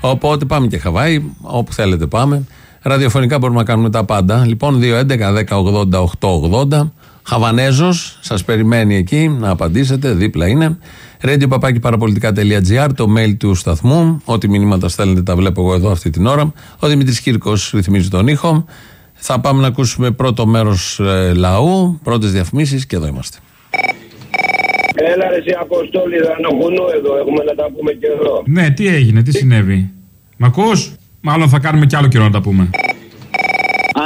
Οπότε πάμε και Χαβάη, όπου θέλετε πάμε. Ραδιοφωνικά μπορούμε να κάνουμε τα πάντα. Λοιπόν, 2.11.10.80.880. Χαβανέζος, σας περιμένει εκεί να απαντήσετε, δίπλα είναι. Radio παπάκι παραπολιτικά.gr, το mail του σταθμού. Ό,τι μηνύματα στέλνετε τα βλέπω εγώ εδώ αυτή την ώρα. Ο Δημήτρη Κύρκος ρυθμίζει τον ήχο. Θα πάμε να ακούσουμε πρώτο μέρος λαού, πρώτες διαφημίσεις και εδώ είμαστε. Έλα ρε εσύ Αποστόλη, Δανοχουνού εδώ, έχουμε να τα πούμε και εδώ. Ναι, τι έγινε, τι συνέβη. Μ' ακούς; Μάλλον θα κάνουμε κι άλλο καιρό να τα πούμε.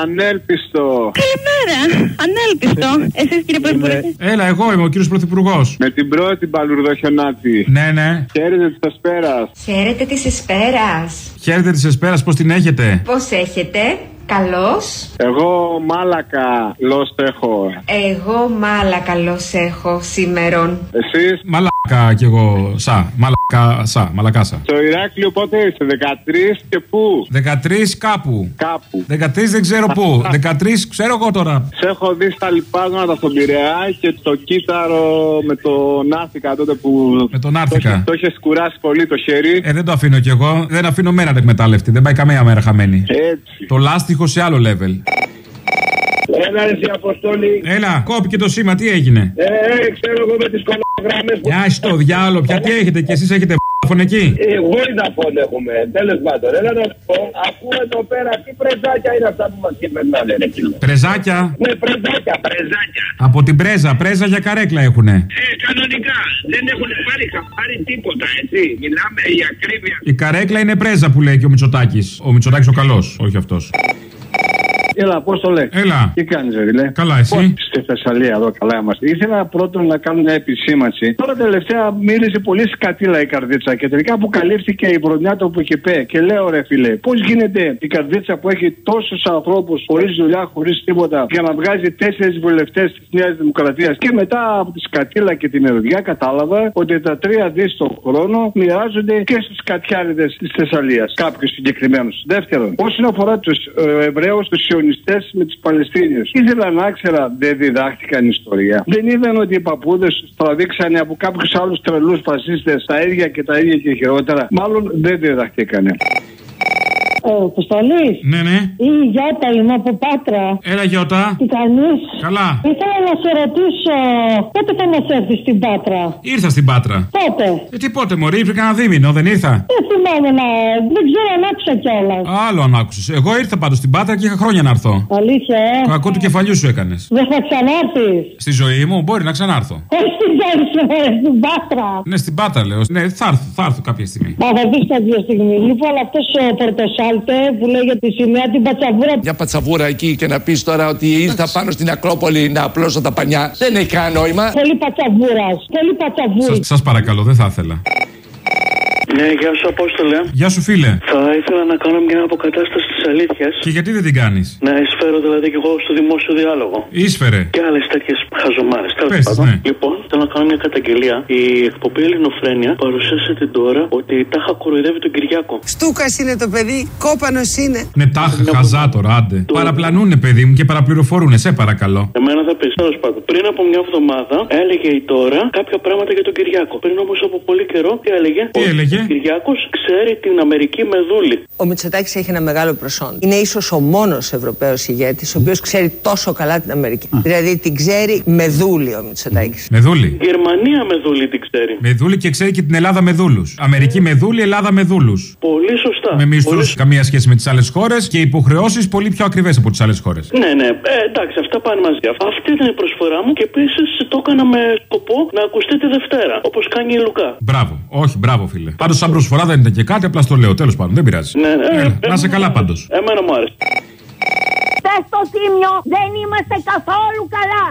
Ανέλπιστο. Καλημέρα. Ανέλπιστο. Εσείς κύριε Πρωθυπουργέ. Έλα, εγώ είμαι ο κύριος Πρωθυπουργός. Με την πρώτη παλουρδοχιονάτη. Ναι, ναι. Χαίρετε της Εσπέρας. Χαίρετε της Εσπέρας. Χαίρετε της Εσπέρας, πώς την έχετε; Πώς έχετε; Καλώς. Εγώ μάλακα λος έχω. Εγώ μάλακα λος έχω σήμερον. Εσείς; Μαλάκα κι εγώ σα. Μαλάκα σα. Μαλακάσα. Στο Ηράκλειο πότε είσαι, 13 και πού; 13 κάπου. Κάπου. 13 δεν ξέρω πού. [laughs] 13 ξέρω εγώ τώρα. Σε έχω δει στα λοιπάσματα στον Πειραιά και το κύτταρο με τον Άθηκα τότε που. Με τον Άθηκα. Το είχες κουράσει πολύ το χέρι. Ε, δεν το αφήνω κι εγώ. Δεν αφήνω μέρα εκμετάλλευτη. Δεν πάει καμία μέρα χαμένη. Έτσι. Το λάστιχο σε άλλο level. Έλα εσύ Αποστόλη. Έλα, κόπηκε το σήμα, τι έγινε; Ε, ε ξέρω εγώ με τις κολόγραμμες που... Μια στο διάλογο, πια τι έχετε και εσείς έχετε φων εκεί. Εγώ φων έχουμε, τέλος πάντων. Έλα να σου πω, ακούμε εδώ πέρα τι πρεζάκια είναι αυτά που μας κυβερνάνε. ρε φίλε. Πρεζάκια. Ναι, πρεζάκια, πρεζάκια. Από την πρέζα, πρέζα για καρέκλα έχουνε. Ε, κανονικά. Δεν έχουν πάρει χαμπάρι τίποτα, έτσι. Μιλάμε για ακρίβεια. Η καρέκλα είναι πρέζα που λέει και ο Μητσοτάκης. Ο Μητσοτάκης ο καλός, όχι αυτός. Έλα, πώς το λέει. Έλα. Τι κάνεις, Βεριλέ. Καλά, εσύ; Στη Θεσσαλία εδώ, καλά είμαστε. Ήθελα πρώτον να κάνω μια επισήμανση. Τώρα τελευταία μίλησε πολύ σκατήλα η καρδίτσα και τελικά αποκαλύφθηκε η βρονιά του που είχε πέ. Και λέω, ρε φίλε, πώς γίνεται η καρδίτσα που έχει τόσους ανθρώπους χωρίς δουλειά, χωρίς τίποτα, για να βγάζει τέσσερις βουλευτές της Νέας Δημοκρατίας; Και μετά από τη σκατήλα και την ερωδιά κατάλαβα ότι τα τρία δις το χρόνο μοιράζονται και στους κατιάριδες της Θεσσαλίας. Κάποιους συγκεκριμένους. Δεύτερον, όσον αφορά τους ε, Εβραίους, τους Σιωνιστέ με τους Παλαιστίνιους. Ήθελα να ξέρα, δεν διδάχτηκαν ιστορία. Δεν είδαν ότι οι παππούδες τους τραβήξανε από κάποιους άλλους τρελούς φασίστες τα ίδια και τα ίδια και χειρότερα. Μάλλον δεν διδαχτήκανε. Ο Αποστολή. Ναι, ναι. Ή η Γιώτα, είμαι από Πάτρα. Έλα, Γιώτα. Τι κάνεις; Καλά. Ήθελα να σε ρωτήσω πότε θα μας έρθεις στην Πάτρα; Ήρθα στην Πάτρα. Πότε; Ε, τι πότε, Μωρή, πριν κανένα δίμηνο, δεν ήρθα; Δεν θυμάμαι να. Δεν ξέρω αν άκουσα κιόλας. Άλλο αν άκουσες. Εγώ ήρθα πάντως στην Πάτρα και είχα χρόνια να έρθω. Αλήθεια, ε; Κακό του κεφαλιού σου έκανες. Δεν θα ξανάρθεις; Στη ζωή μου μπορεί να ξανάρθω. Όχι στην Πάτρα, στην Πάτρα. Ναι, στην Πάτρα λέω. Ναι, θα έρθω, θα έρθω κάποια στιγμή. Μα θα δεις κάποια στιγμή. Λοιπόν, αυτός ο Πορτοσάλτε που λέει για τη σημαία την πατσαβούρα. Μια πατσαβούρα εκεί και να πεις τώρα ότι ήρθα πάνω στην Ακρόπολη να απλώσω τα πανιά. Δεν έχει κανένα νόημα. Πολύ πατσαβούρας. Πολύ πατσαβούρας. Σας παρακαλώ, δεν θα ήθελα. Ναι, γεια σου, Απόστολε. Γεια σου, φίλε. Θα ήθελα να κάνω μια αποκατάσταση της αλήθειας. Και γιατί δεν την κάνεις; Να εισφέρω δηλαδή και εγώ στο δημόσιο διάλογο. Ήσφαιρε. Και άλλες τέτοιες χαζομάρες. Τέλος πάντων. Ναι. Λοιπόν, θέλω να κάνω μια καταγγελία. Η εκπομπή Ελληνοφρένια παρουσίασε την τώρα ότι η τάχα κοροϊδεύει τον Κυριάκο. Στούκας είναι το παιδί, κόπανος είναι. Ναι, τάχα, χαζά τώρα, άντε. Παραπλανούνε, παιδί μου, και παραπληροφορούνε, σε παρακαλώ. Εμένα θα πεις, τέλος πάντων. Πριν από μια εβδομάδα έλεγε η τώρα κάποια πράγματα για τον Κυριάκο. Πριν όμως από πολύ καιρό, τι έλεγε; Τι έλεγε; Ο Κυριάκος ξέρει την Αμερική με δούλη. Ο Μητσοτάκης έχει ένα μεγάλο προσόν. Είναι ίσως ο μόνος Ευρωπαίος ηγέτης, ο οποίος ξέρει τόσο καλά την Αμερική. Δηλαδή την ξέρει με δούλη ο Μητσοτάκης. Με δούλη. Γερμανία με δούλη την ξέρει. Με δούλη και ξέρει και την Ελλάδα με δούλους. Αμερική με δούλη, Ελλάδα με δούλους. Πολύ σωστά. Με μισθούς Πολύ... καμία σχέση με τις άλλες χώρες και υποχρεώσεις πολύ πιο ακριβές από τις άλλες χώρες. Ναι, ναι, ε, εντάξει, αυτά πάνε μαζί. Αυτή ήταν η προσφορά μου και επίσης το έκανα με σκοπό να ακουστεί τη Δευτέρα. Όπως κάνει η Λουκά. Μπράβο, όχι, μπράβο, φίλε. Πάντως, σαν προσφορά δεν ήταν και κάτι, απλά στο λέω. Τέλος πάντων, δεν πειράζει. Ναι, ναι, Έλα, ε, να σε καλά πάντως. Εμένα μου άρεσε. Πες στο τίμιο, δεν είμαστε καθόλου καλά.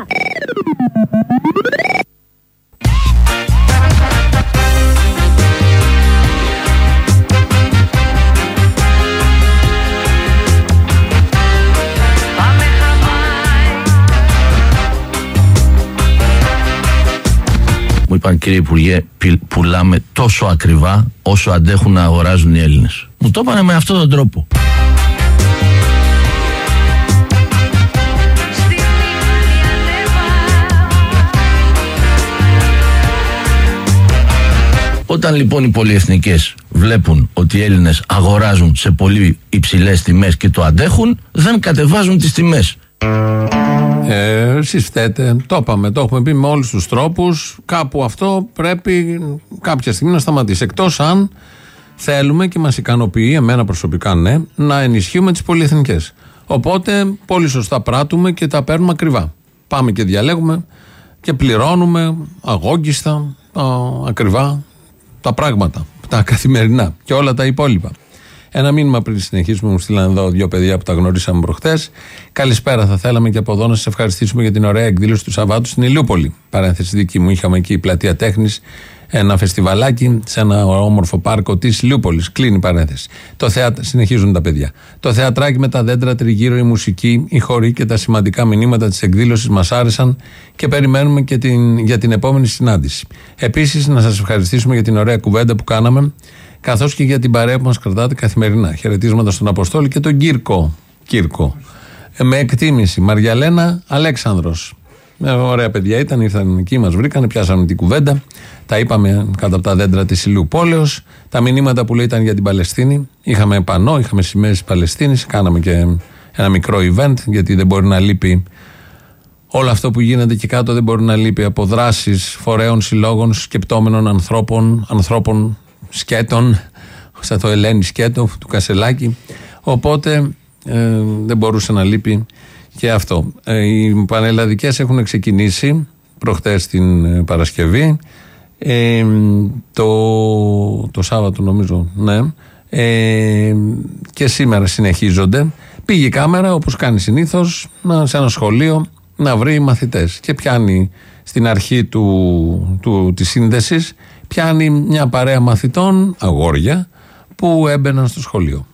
Μου είπαν κύριε Υπουργέ, πι- πουλάμε τόσο ακριβά όσο αντέχουν να αγοράζουν οι Έλληνες. Μου το είπανε με αυτόν τον τρόπο. Όταν λοιπόν οι πολυεθνικές βλέπουν ότι οι Έλληνες αγοράζουν σε πολύ υψηλές τιμές και το αντέχουν, δεν κατεβάζουν τις τιμές. Ε, Εσεί φταίτε. Το είπαμε, το έχουμε πει με όλους τους τρόπους. Κάπου αυτό πρέπει κάποια στιγμή να σταματήσει. Εκτός αν θέλουμε και μας ικανοποιεί, εμένα προσωπικά ναι, να ενισχύουμε τις πολυεθνικές. Οπότε πολύ σωστά πράττουμε και τα παίρνουμε ακριβά. Πάμε και διαλέγουμε και πληρώνουμε αγόγγιστα, α, ακριβά τα πράγματα, τα καθημερινά και όλα τα υπόλοιπα. Ένα μήνυμα πριν συνεχίσουμε, μου στείλαν εδώ δύο παιδιά που τα γνωρίσαμε προχθές. Καλησπέρα, θα θέλαμε και από εδώ να σας ευχαριστήσουμε για την ωραία εκδήλωση του Σαββάτου στην Ηλιούπολη. Παρένθεση δική μου, είχαμε εκεί η πλατεία τέχνης, ένα φεστιβαλάκι σε ένα όμορφο πάρκο της Ηλιούπολης. Κλείνει η παρένθεση. Το θεατ... Συνεχίζουν τα παιδιά. Το θεατράκι με τα δέντρα τριγύρω, η μουσική, οι χοροί και τα σημαντικά μηνύματα της εκδήλωσης μας άρεσαν και περιμένουμε και την... για την επόμενη συνάντηση. Επίσης, να σας ευχαριστήσουμε για την ωραία κουβέντα που κάναμε καθώς και για την παρέα που μας κρατάτε καθημερινά. Χαιρετίσματα στον Αποστόλη και τον Κύρκο. Κύρκο. Ε, με εκτίμηση. Μαριαλένα Αλέξανδρος. Ε, ωραία παιδιά ήταν, ήρθαν εκεί, μας βρήκανε, πιάσαμε την κουβέντα. Τα είπαμε κάτω από τα δέντρα της Ηλίου Πόλεως. Τα μηνύματα που λέει ήταν για την Παλαιστίνη. Είχαμε πανό, είχαμε σημαίες τη Παλαιστίνης. Κάναμε και ένα μικρό event, γιατί δεν μπορεί να λείπει όλο αυτό που γίνεται εκεί κάτω δεν μπορεί να λείπει από δράσεις φορέων, συλλόγων, σκεπτόμενων ανθρώπων, ανθρώπων σκέτων, σαν το Ελένη Σκέτο του Κασελάκη. Οπότε ε, δεν μπορούσε να λείπει και αυτό. Ε, οι πανελλαδικές έχουν ξεκινήσει προχτές την ε, Παρασκευή. Ε, το, το Σάββατο νομίζω, ναι. Ε, και σήμερα συνεχίζονται. Πήγε η κάμερα όπως κάνει συνήθως να, σε ένα σχολείο να βρει μαθητές και πιάνει στην αρχή του, του, της σύνδεσης πιάνει μια παρέα μαθητών, αγόρια, που έμπαιναν στο σχολείο.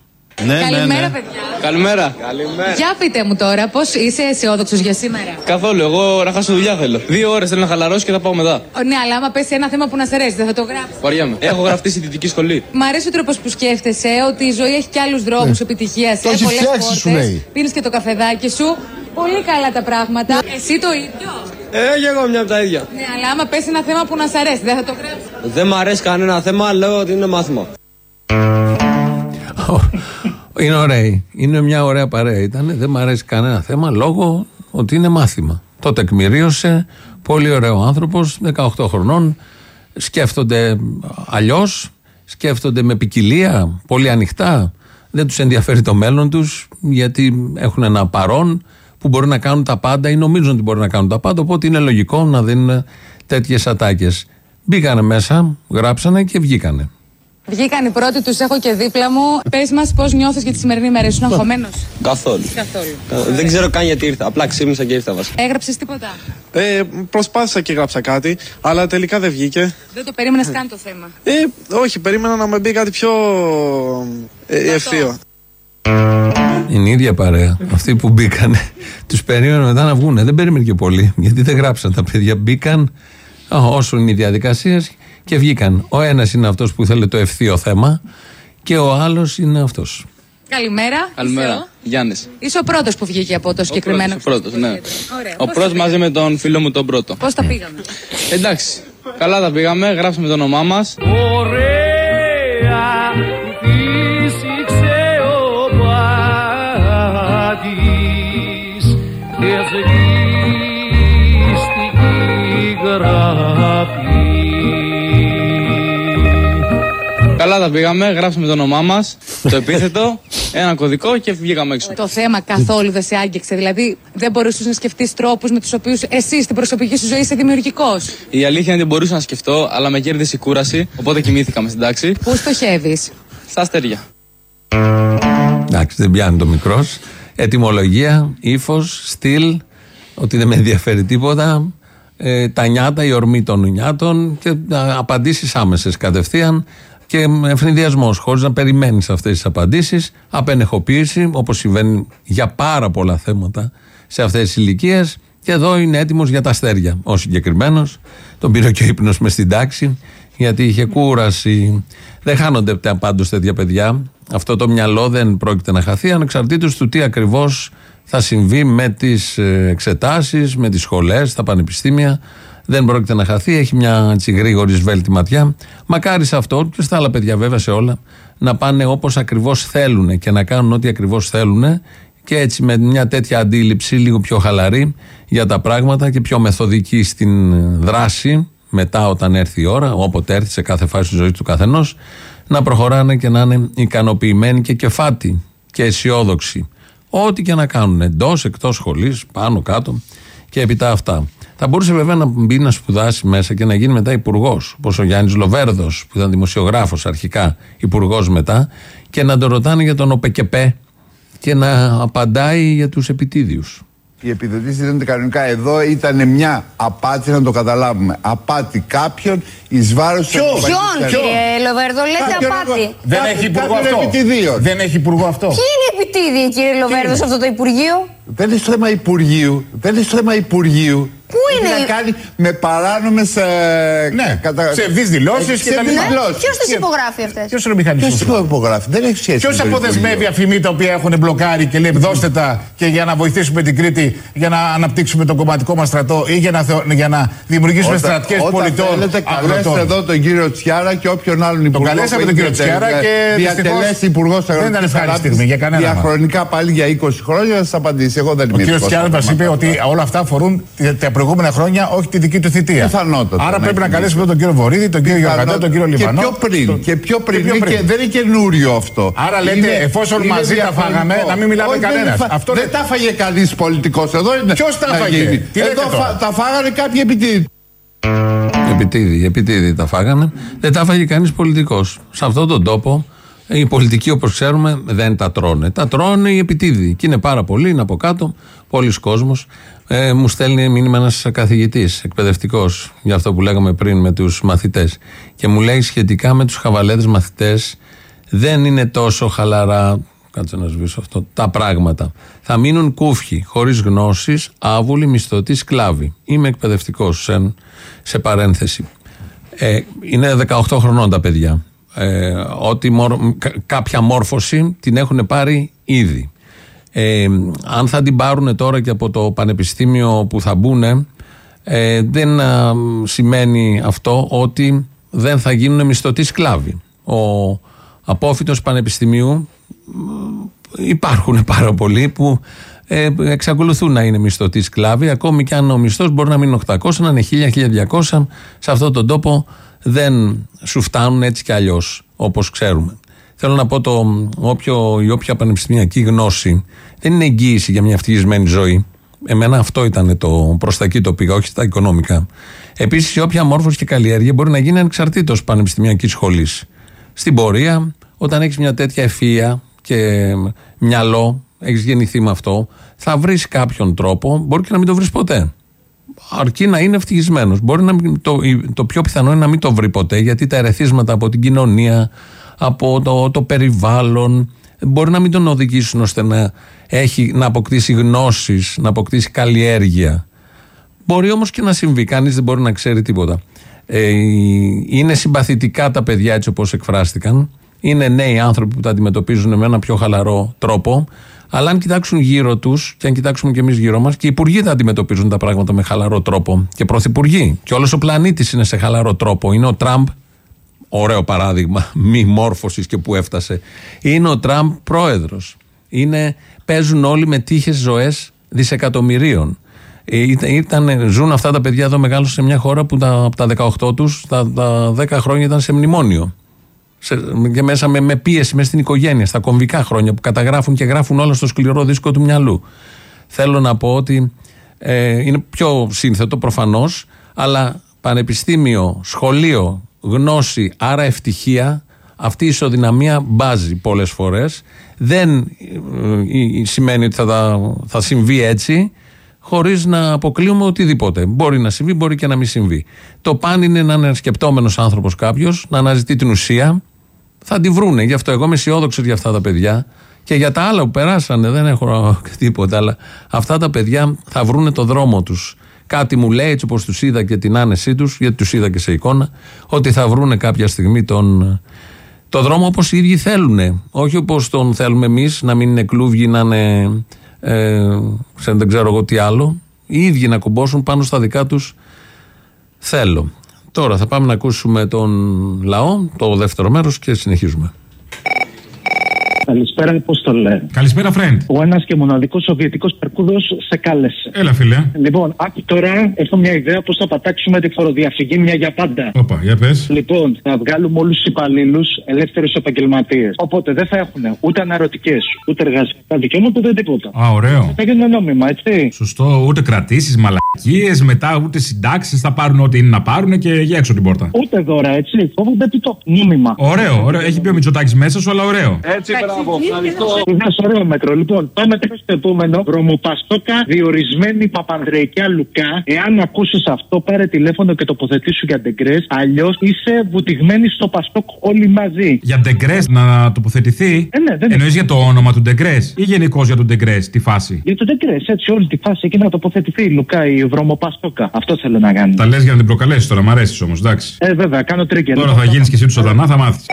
Ναι, Καλημέρα, ναι, ναι. παιδιά. Καλημέρα. Καλημέρα. Για πείτε μου τώρα, πώς είσαι αισιόδοξος για σήμερα; Καθόλου, εγώ να χάσω δουλειά θέλω. Δύο ώρες θέλω να χαλαρώσω και θα πάω μετά. Ο, ναι, αλλά άμα πέσει ένα θέμα που να σε αρέσει, δεν θα το γράψεις. Βαριέμαι. Έχω γραφτεί στη δυτική σχολή. Μ' αρέσει ο τρόπος που σκέφτεσαι ότι η ζωή έχει και άλλους δρόμους Ναι. επιτυχίας. Το έχεις φτιάξει, σου λέει. Πίνεις και το καφεδάκι σου. Πολύ καλά τα πράγματα. Εσύ το ίδιο; Ε, και εγώ μια από τα ίδια. Ναι, αλλά άμα πέσει ένα θέμα που να σε αρέσει, δεν θα το γράψεις. Δεν μ' αρέσει κανένα θέμα, λέω ότι είναι μάθημα. Είναι ωραίοι. Είναι μια ωραία παρέα. Ήταν. Δεν μου αρέσει κανένα θέμα λόγω ότι είναι μάθημα. Το τεκμηρίωσε. Πολύ ωραίο άνθρωπος, 18 χρονών. Σκέφτονται αλλιώς. Σκέφτονται με ποικιλία, πολύ ανοιχτά. Δεν τους ενδιαφέρει το μέλλον τους, γιατί έχουν ένα παρόν που μπορεί να κάνουν τα πάντα ή νομίζουν ότι μπορεί να κάνουν τα πάντα. Οπότε είναι λογικό να δίνουν τέτοιες ατάκες. Μπήκανε μέσα, γράψανε και βγήκανε. Βγήκαν οι πρώτοι, τους έχω και δίπλα μου. Πες μας πώς νιώθεις για τη σημερινή μέρα, ήσουν αγχωμένος; Καθόλου. Καθόλου. Δεν ξέρω καν γιατί ήρθα. Απλά ξύπνησα και ήρθα βασικά. Έγραψες τίποτα; Ε, προσπάθησα και γράψα κάτι, αλλά τελικά δεν βγήκε. Δεν το περίμενες καν το θέμα; Ε, όχι, περίμενα να με μπει κάτι πιο ε, ευθείο. Είναι η ίδια παρέα. Αυτοί που μπήκαν, τους περίμεναν μετά να βγουν. Δεν περίμενε και πολύ, γιατί δεν γράψαν τα παιδιά. Μπήκαν α, όσο είναι οι διαδικασίες και βγήκαν. Ο ένας είναι αυτός που ήθελε το ευθείο θέμα και ο άλλος είναι αυτός. Καλημέρα. Καλημέρα. Γιάννης. Είσαι ο πρώτος που βγήκε από το συγκεκριμένο. Ο πρώτος, ναι. Ωραία. Ο Πώς πρώτος τα μαζί με τον φίλο μου τον πρώτο. Πώς τα πήγαμε; Εντάξει. Καλά τα πήγαμε, γράψαμε το όνομά μας. Ωραία Καλά τα πήγαμε, γράψαμε το όνομά μας, το επίθετο, ένα κωδικό και βγήκαμε έξω. Το θέμα καθόλου δεν σε άγγιξε. Δηλαδή, δεν μπορούσες να σκεφτείς τρόπους με τους οποίους εσύ στην προσωπική σου ζωή είσαι δημιουργικός. Η αλήθεια είναι ότι μπορούσα να σκεφτώ, αλλά με κέρδισε η κούραση, οπότε κοιμήθηκαμε στην τάξη. Πού στοχεύεις; Στα αστέρια. Εντάξει, δεν πιάνει το μικρός. Ετοιμολογία, ύφος, στυλ, ότι δεν με ενδιαφέρει τίποτα. Ε, τα νιάτα, η ορμή των νιάτων και απαντήσεις άμεσες κατευθείαν και ευνηδιασμός, χωρίς να περιμένεις αυτές τις απαντήσεις. Απενεχοποίηση, όπως συμβαίνει για πάρα πολλά θέματα σε αυτές τις ηλικίες. Και εδώ είναι έτοιμος για τα αστέρια. Ο συγκεκριμένος, τον πήρε και ο ύπνος μες στην τάξη, γιατί είχε κούραση. Δεν χάνονται πάντως τέτοια παιδιά. Αυτό το μυαλό δεν πρόκειται να χαθεί, ανεξαρτήτως του τι ακριβώς θα συμβεί με τις εξετάσεις, με τις σχολές, τα πανεπιστήμια. Δεν πρόκειται να χαθεί. Έχει μια έτσι γρήγορη σβέλτη ματιά. Μακάρι σε αυτό και στα άλλα παιδιά, βέβαια, σε όλα, να πάνε όπως ακριβώς θέλουν και να κάνουν ό,τι ακριβώς θέλουν Και έτσι με μια τέτοια αντίληψη, λίγο πιο χαλαρή για τα πράγματα και πιο μεθοδική στην δράση, μετά όταν έρθει η ώρα, όποτε έρθει σε κάθε φάση της ζωής του καθενός, να προχωράνε και να είναι ικανοποιημένοι και κεφάτοι και αισιόδοξοι. Ό,τι και να κάνουν, εντός, εκτός σχολή, πάνω, κάτω και έπειτα αυτά. Θα μπορούσε βέβαια να μπει να σπουδάσει μέσα και να γίνει μετά υπουργός, όπως ο Γιάννης Λοβέρδος, που ήταν δημοσιογράφος αρχικά, υπουργός μετά, και να τον ρωτάνε για τον ΟΠΕΚΕΠΕ και να απαντάει για τους επιτίδιους. Οι επιδοτήσεις ήταν κανονικά. Εδώ ήταν μια απάτη, να το καταλάβουμε. Απάτη κάποιον εις βάρος τη Ποιον, κύριε Λοβέρδο, λέτε απάτη. Δεν έχει υπουργό αυτό. Δεν έχει υπουργό αυτό. Ποιοι είναι επιτίδιοι, κύριε Λοβέρδο, σε αυτό το Υπουργείο; Δεν είναι θέμα Υπουργείου. Δεν είναι θέμα Υπουργείου. Πού είναι Έχει η- να κάνει με παράνομες. Ναι, ψευδείς δηλώσεις και τα Ψευδείς λοιπά. δηλώσεις. Ποιος τις υπογράφει αυτές; Ποιος είναι ο μηχανισμός. Ποιος το υπογράφει; Δεν έχει σχέση. Ποιος με το αποδεσμεύει Υπουργείο. αφημί τα οποία έχουν μπλοκάρει και λέει δώστε τα και για να βοηθήσουμε την Κρήτη για να αναπτύξουμε τον κομματικό μας στρατό ή για να, θεω- για να δημιουργήσουμε Όταν- στρατιέ όταν πολιτών. Θέλετε, καλέστε αγροτών. εδώ τον κύριο Τσιάρα και όποιον άλλον υπουργό. καλέσαμε που τον κύριο έχει Τσιάρα διατε- και Διατελέσει δυστυχώς υπουργός δεν ήταν ευχάριστη στιγμή για κανένα μας. Διαχρονικά πάλι για 20 χρόνια να σας απαντήσει. Εγώ δεν Ο είμαι κύριος ειδικός Τσιάρα στα μας είπε θέματα ότι όλα αυτά αφορούν τη- τα προηγούμενα χρόνια, όχι τη δική του θητεία. Πιθανότατα Άρα να πρέπει να έχει καλέσουμε τον κύριο Βορύδη, τον κύριο Γιωργαντέ, τον κύριο Λιβανό. Και πιο πριν. Και πιο πριν. πιο Είναι πριν. και- δεν είναι καινούριο αυτό. Άρα λέτε, Είναι- εφόσον είναι μαζί τα διαφορετικό. φάγαμε, να μην μιλάμε Όχι, δεν κανένας. φα- Αυτό δεν λέτε. τα φάγε κανείς πολιτικός εδώ. είναι Ποιος τα να φάγε; γίνει. Τι λέτε Εδώ τώρα; φα- τα φάγανε κάποιοι επιτίδοι. Επιτίδη, επιτίδη τα φάγανε. Δεν τα φάγε κανείς πολιτικός. Σε αυτόν τον τόπο, οι πολιτικοί όπως ξέρουμε δεν τα τρώνε. Τα τρώνε οι επιτίδη. Και είναι πάρα πολλοί, είναι από κάτω, πολλοί κόσμοι. Ε, μου στέλνει μήνυμα ένας καθηγητής, εκπαιδευτικός, για αυτό που λέγαμε πριν με τους μαθητές. Και μου λέει σχετικά με τους χαβαλέδες μαθητές, δεν είναι τόσο χαλαρά. Κάτσε να σβήσω αυτό. Τα πράγματα. Θα μείνουν κούφιοι, χωρίς γνώσεις, άβουλοι, μισθωτοί, σκλάβοι. Είμαι εκπαιδευτικός, σε, σε παρένθεση. Ε, είναι 18 χρονών τα παιδιά. Ε, ότι μορ- κα- κάποια μόρφωση την έχουν πάρει ήδη. Ε, αν θα την πάρουν τώρα και από το πανεπιστήμιο που θα μπουν, ε, δεν α, σημαίνει αυτό ότι δεν θα γίνουν μισθωτοί σκλάβοι. Ο απόφυτος πανεπιστημίου υπάρχουν πάρα πολλοί που ε, εξακολουθούν να είναι μισθωτοί σκλάβοι, ακόμη και αν ο μισθός μπορεί να μείνει 800, να είναι 1000-1200. Σε αυτόν τον τόπο δεν σου φτάνουν έτσι κι αλλιώς, όπως ξέρουμε. Θέλω να πω το όποιο, η όποια πανεπιστημιακή γνώση δεν είναι εγγύηση για μια ευτυχισμένη ζωή. Εμένα αυτό ήταν το προς τα εκεί το πήγα, όχι στα οικονομικά. Επίσης, η όποια μόρφωση και καλλιέργεια μπορεί να γίνει ανεξαρτήτως πανεπιστημιακής σχολής. Στην πορεία, όταν έχεις μια τέτοια ευφυα και μυαλό, έχεις γεννηθεί με αυτό, θα βρεις κάποιον τρόπο, μπορεί και να μην το βρεις ποτέ. Αρκεί να είναι ευτυχισμένος. Μπορεί να μην- το, το πιο πιθανό είναι να μην το βρει ποτέ, γιατί τα ερεθίσματα από την κοινωνία, από το, το περιβάλλον, μπορεί να μην τον οδηγήσουν ώστε να, έχει, να αποκτήσει γνώσεις, να αποκτήσει καλλιέργεια. Μπορεί όμως και να συμβεί. Κανείς δεν μπορεί να ξέρει τίποτα. Ε, είναι συμπαθητικά τα παιδιά έτσι όπως εκφράστηκαν. Είναι νέοι άνθρωποι που τα αντιμετωπίζουν με ένα πιο χαλαρό τρόπο. Αλλά αν κοιτάξουν γύρω τους και αν κοιτάξουμε και εμείς γύρω μας, και οι υπουργοί θα αντιμετωπίζουν τα πράγματα με χαλαρό τρόπο. Και πρωθυπουργοί. Και όλος ο πλανήτης είναι σε χαλαρό τρόπο. Είναι ο Τραμπ, ωραίο παράδειγμα [laughs] μη μόρφωσης και που έφτασε. Είναι ο Τραμπ πρόεδρος. Παίζουν όλοι με τύχες ζωές δισεκατομμυρίων. Ε, Ήταν, ήταν- ζουν αυτά τα παιδιά εδώ μεγάλο σε μια χώρα που τα, από τα 18 τους τα, τα 10 χρόνια ήταν σε μνημόνιο. Σε, και μέσα με, με πίεση μέσα στην οικογένεια, στα κομβικά χρόνια που καταγράφουν και γράφουν όλα στο σκληρό δίσκο του μυαλού. Θέλω να πω ότι ε, είναι πιο σύνθετο προφανώς, αλλά πανεπιστήμιο, σχολείο, γνώση, άρα ευτυχία, αυτή η ισοδυναμία μπάζει πολλές φορές. Δεν ε, ε, σημαίνει ότι θα, τα- θα συμβεί έτσι, χωρίς να αποκλείουμε οτιδήποτε. Μπορεί να συμβεί, μπορεί και να μην συμβεί. Το παν είναι να είναι σκεπτόμενος άνθρωπος κάποιος, να αναζητεί την ουσία. Θα τη βρούνε. Γι' αυτό εγώ είμαι αισιόδοξος για αυτά τα παιδιά και για τα άλλα που περάσανε. Δεν έχω [laughs] τίποτα. Αλλά αυτά τα παιδιά θα βρούνε το δρόμο τους. Κάτι μου λέει, έτσι όπως τους είδα και την άνεσή τους, γιατί τους είδα και σε εικόνα, ότι θα βρούνε κάποια στιγμή τον, το δρόμο όπως οι ίδιοι θέλουν. Όχι όπως τον θέλουμε εμείς, να μην είναι κλούβιοι, να είναι. Ε, ξέρω, δεν ξέρω εγώ τι άλλο. Οι ίδιοι να κουμπώσουν πάνω στα δικά τους θέλω. Τώρα θα πάμε να ακούσουμε τον λαό, το δεύτερο μέρος και συνεχίζουμε. Καλησπέρα, Απόστολε. Καλησπέρα, friend. Ο ένας και μοναδικός Σοβιετικό Περκούδος σε κάλεσε. Έλα, φίλε. Λοιπόν, άκου τώρα, έχω μια ιδέα πώς θα πατάξουμε τη φοροδιαφυγή μια για πάντα. Όπα, για πες. Λοιπόν, θα βγάλουμε όλους τους υπαλλήλους ελεύθερους επαγγελματίες. Οπότε δεν θα έχουν ούτε αναρωτικές, ούτε εργασιακά δικαιώματα, ούτε τίποτα. Α, ωραίο. Θα γίνουν νόμιμα, έτσι. Σωστό, ούτε κρατήσεις, μαλακίες, μετά ούτε συντάξεις θα πάρουν ό,τι είναι να πάρουν και για έξω την πόρτα. Ούτε δώρα, έτσι. Κόβονται επί το νόμιμα. Ωραίο, ωραίο. Έχει πει ο Μητσοτάκης μέσα σου, αλλά ωραίο. Έτσι, μπράβο, ευχαριστώ. Είναι ωραίο μέτρο. Λοιπόν, πάμε τώρα στο επόμενο. Βρωμοπαστόκα διορισμένη Παπανδρεϊκιά Λουκά. Εάν ακούσεις αυτό, πάρε τηλέφωνο και τοποθετήσου για ντεγκρές. Αλλιώς είσαι βουτυγμένη στο Παστόκ όλοι μαζί. Για Ντεγκρές να τοποθετηθεί; Ε, ναι, δεν Εννοείς για το όνομα του Ντεγκρές ή γενικώς για τον Ντεγκρές, τη φάση; Για το ντεγκρές, έτσι, όλη τη φάση εκεί να τοποθετηθεί η Λουκά, η Βρωμοπαστόκα. Αυτό θέλω να κάνει. Τα λες για να την προκαλέσεις τώρα, μ' αρέσεις όμως, εντάξει. Ε, βέβαια, κάνω trigger. Τώρα θα γίνεις και εσύ του σατανά, θα μάθεις.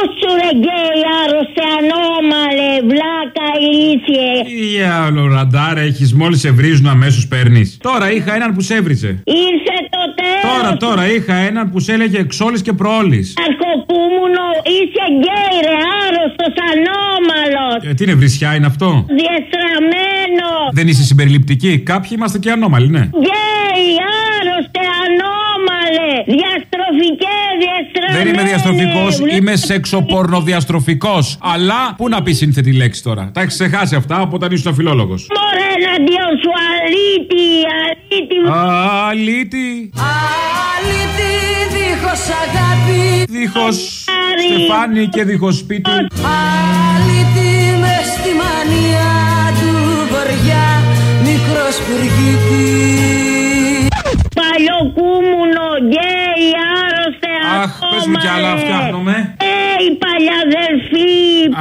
Τόσο ρε γκέι, άρρωστε, ανώμαλε, βλάκα, ηλίθιε. Τι άλλο ραντάρ έχεις μόλις σε βρίζουν αμέσως παίρνεις. Τώρα είχα έναν που σε έβριζε. Ήρθε το τέλος. Τώρα, τώρα είχα έναν που σε έλεγε εξόλης και προόλης. Αρχοκούμουνο, είσαι γκέι ρε, άρρωστος, ανώμαλος. Ε, τι είναι, βρισιά είναι αυτό; Διεστραμμένο. Δεν είσαι συμπεριληπτική. Κάποιοι είμαστε και ανώμαλοι, ναι. Γκέι, άρρωστε, ανώμαλε. Διαστροφικές, διαστραμμένε. Δεν είμαι διαστροφικός, είμαι σεξοπορνοδιαστροφικός. Αλλά πού να πεις σύνθετη λέξη τώρα; Τα έχεις ξεχάσει αυτά από όταν ήσουν φιλόλογος. Μωρέ εναντίον σου, αλήτη, αλήτη. Αλήτη. Αλήτη δίχως αγάπη Δίχως στεφάνι και δίχως σπίτι. Αλήτη μες στη μανία του βοριά Μικρός πουργίτη Παλιοκούμουνο, γκέι, άρρωστε, Αχ, πες μου κι άλλα, φτιάχνουμε. Γκέι, παλιαδερφή.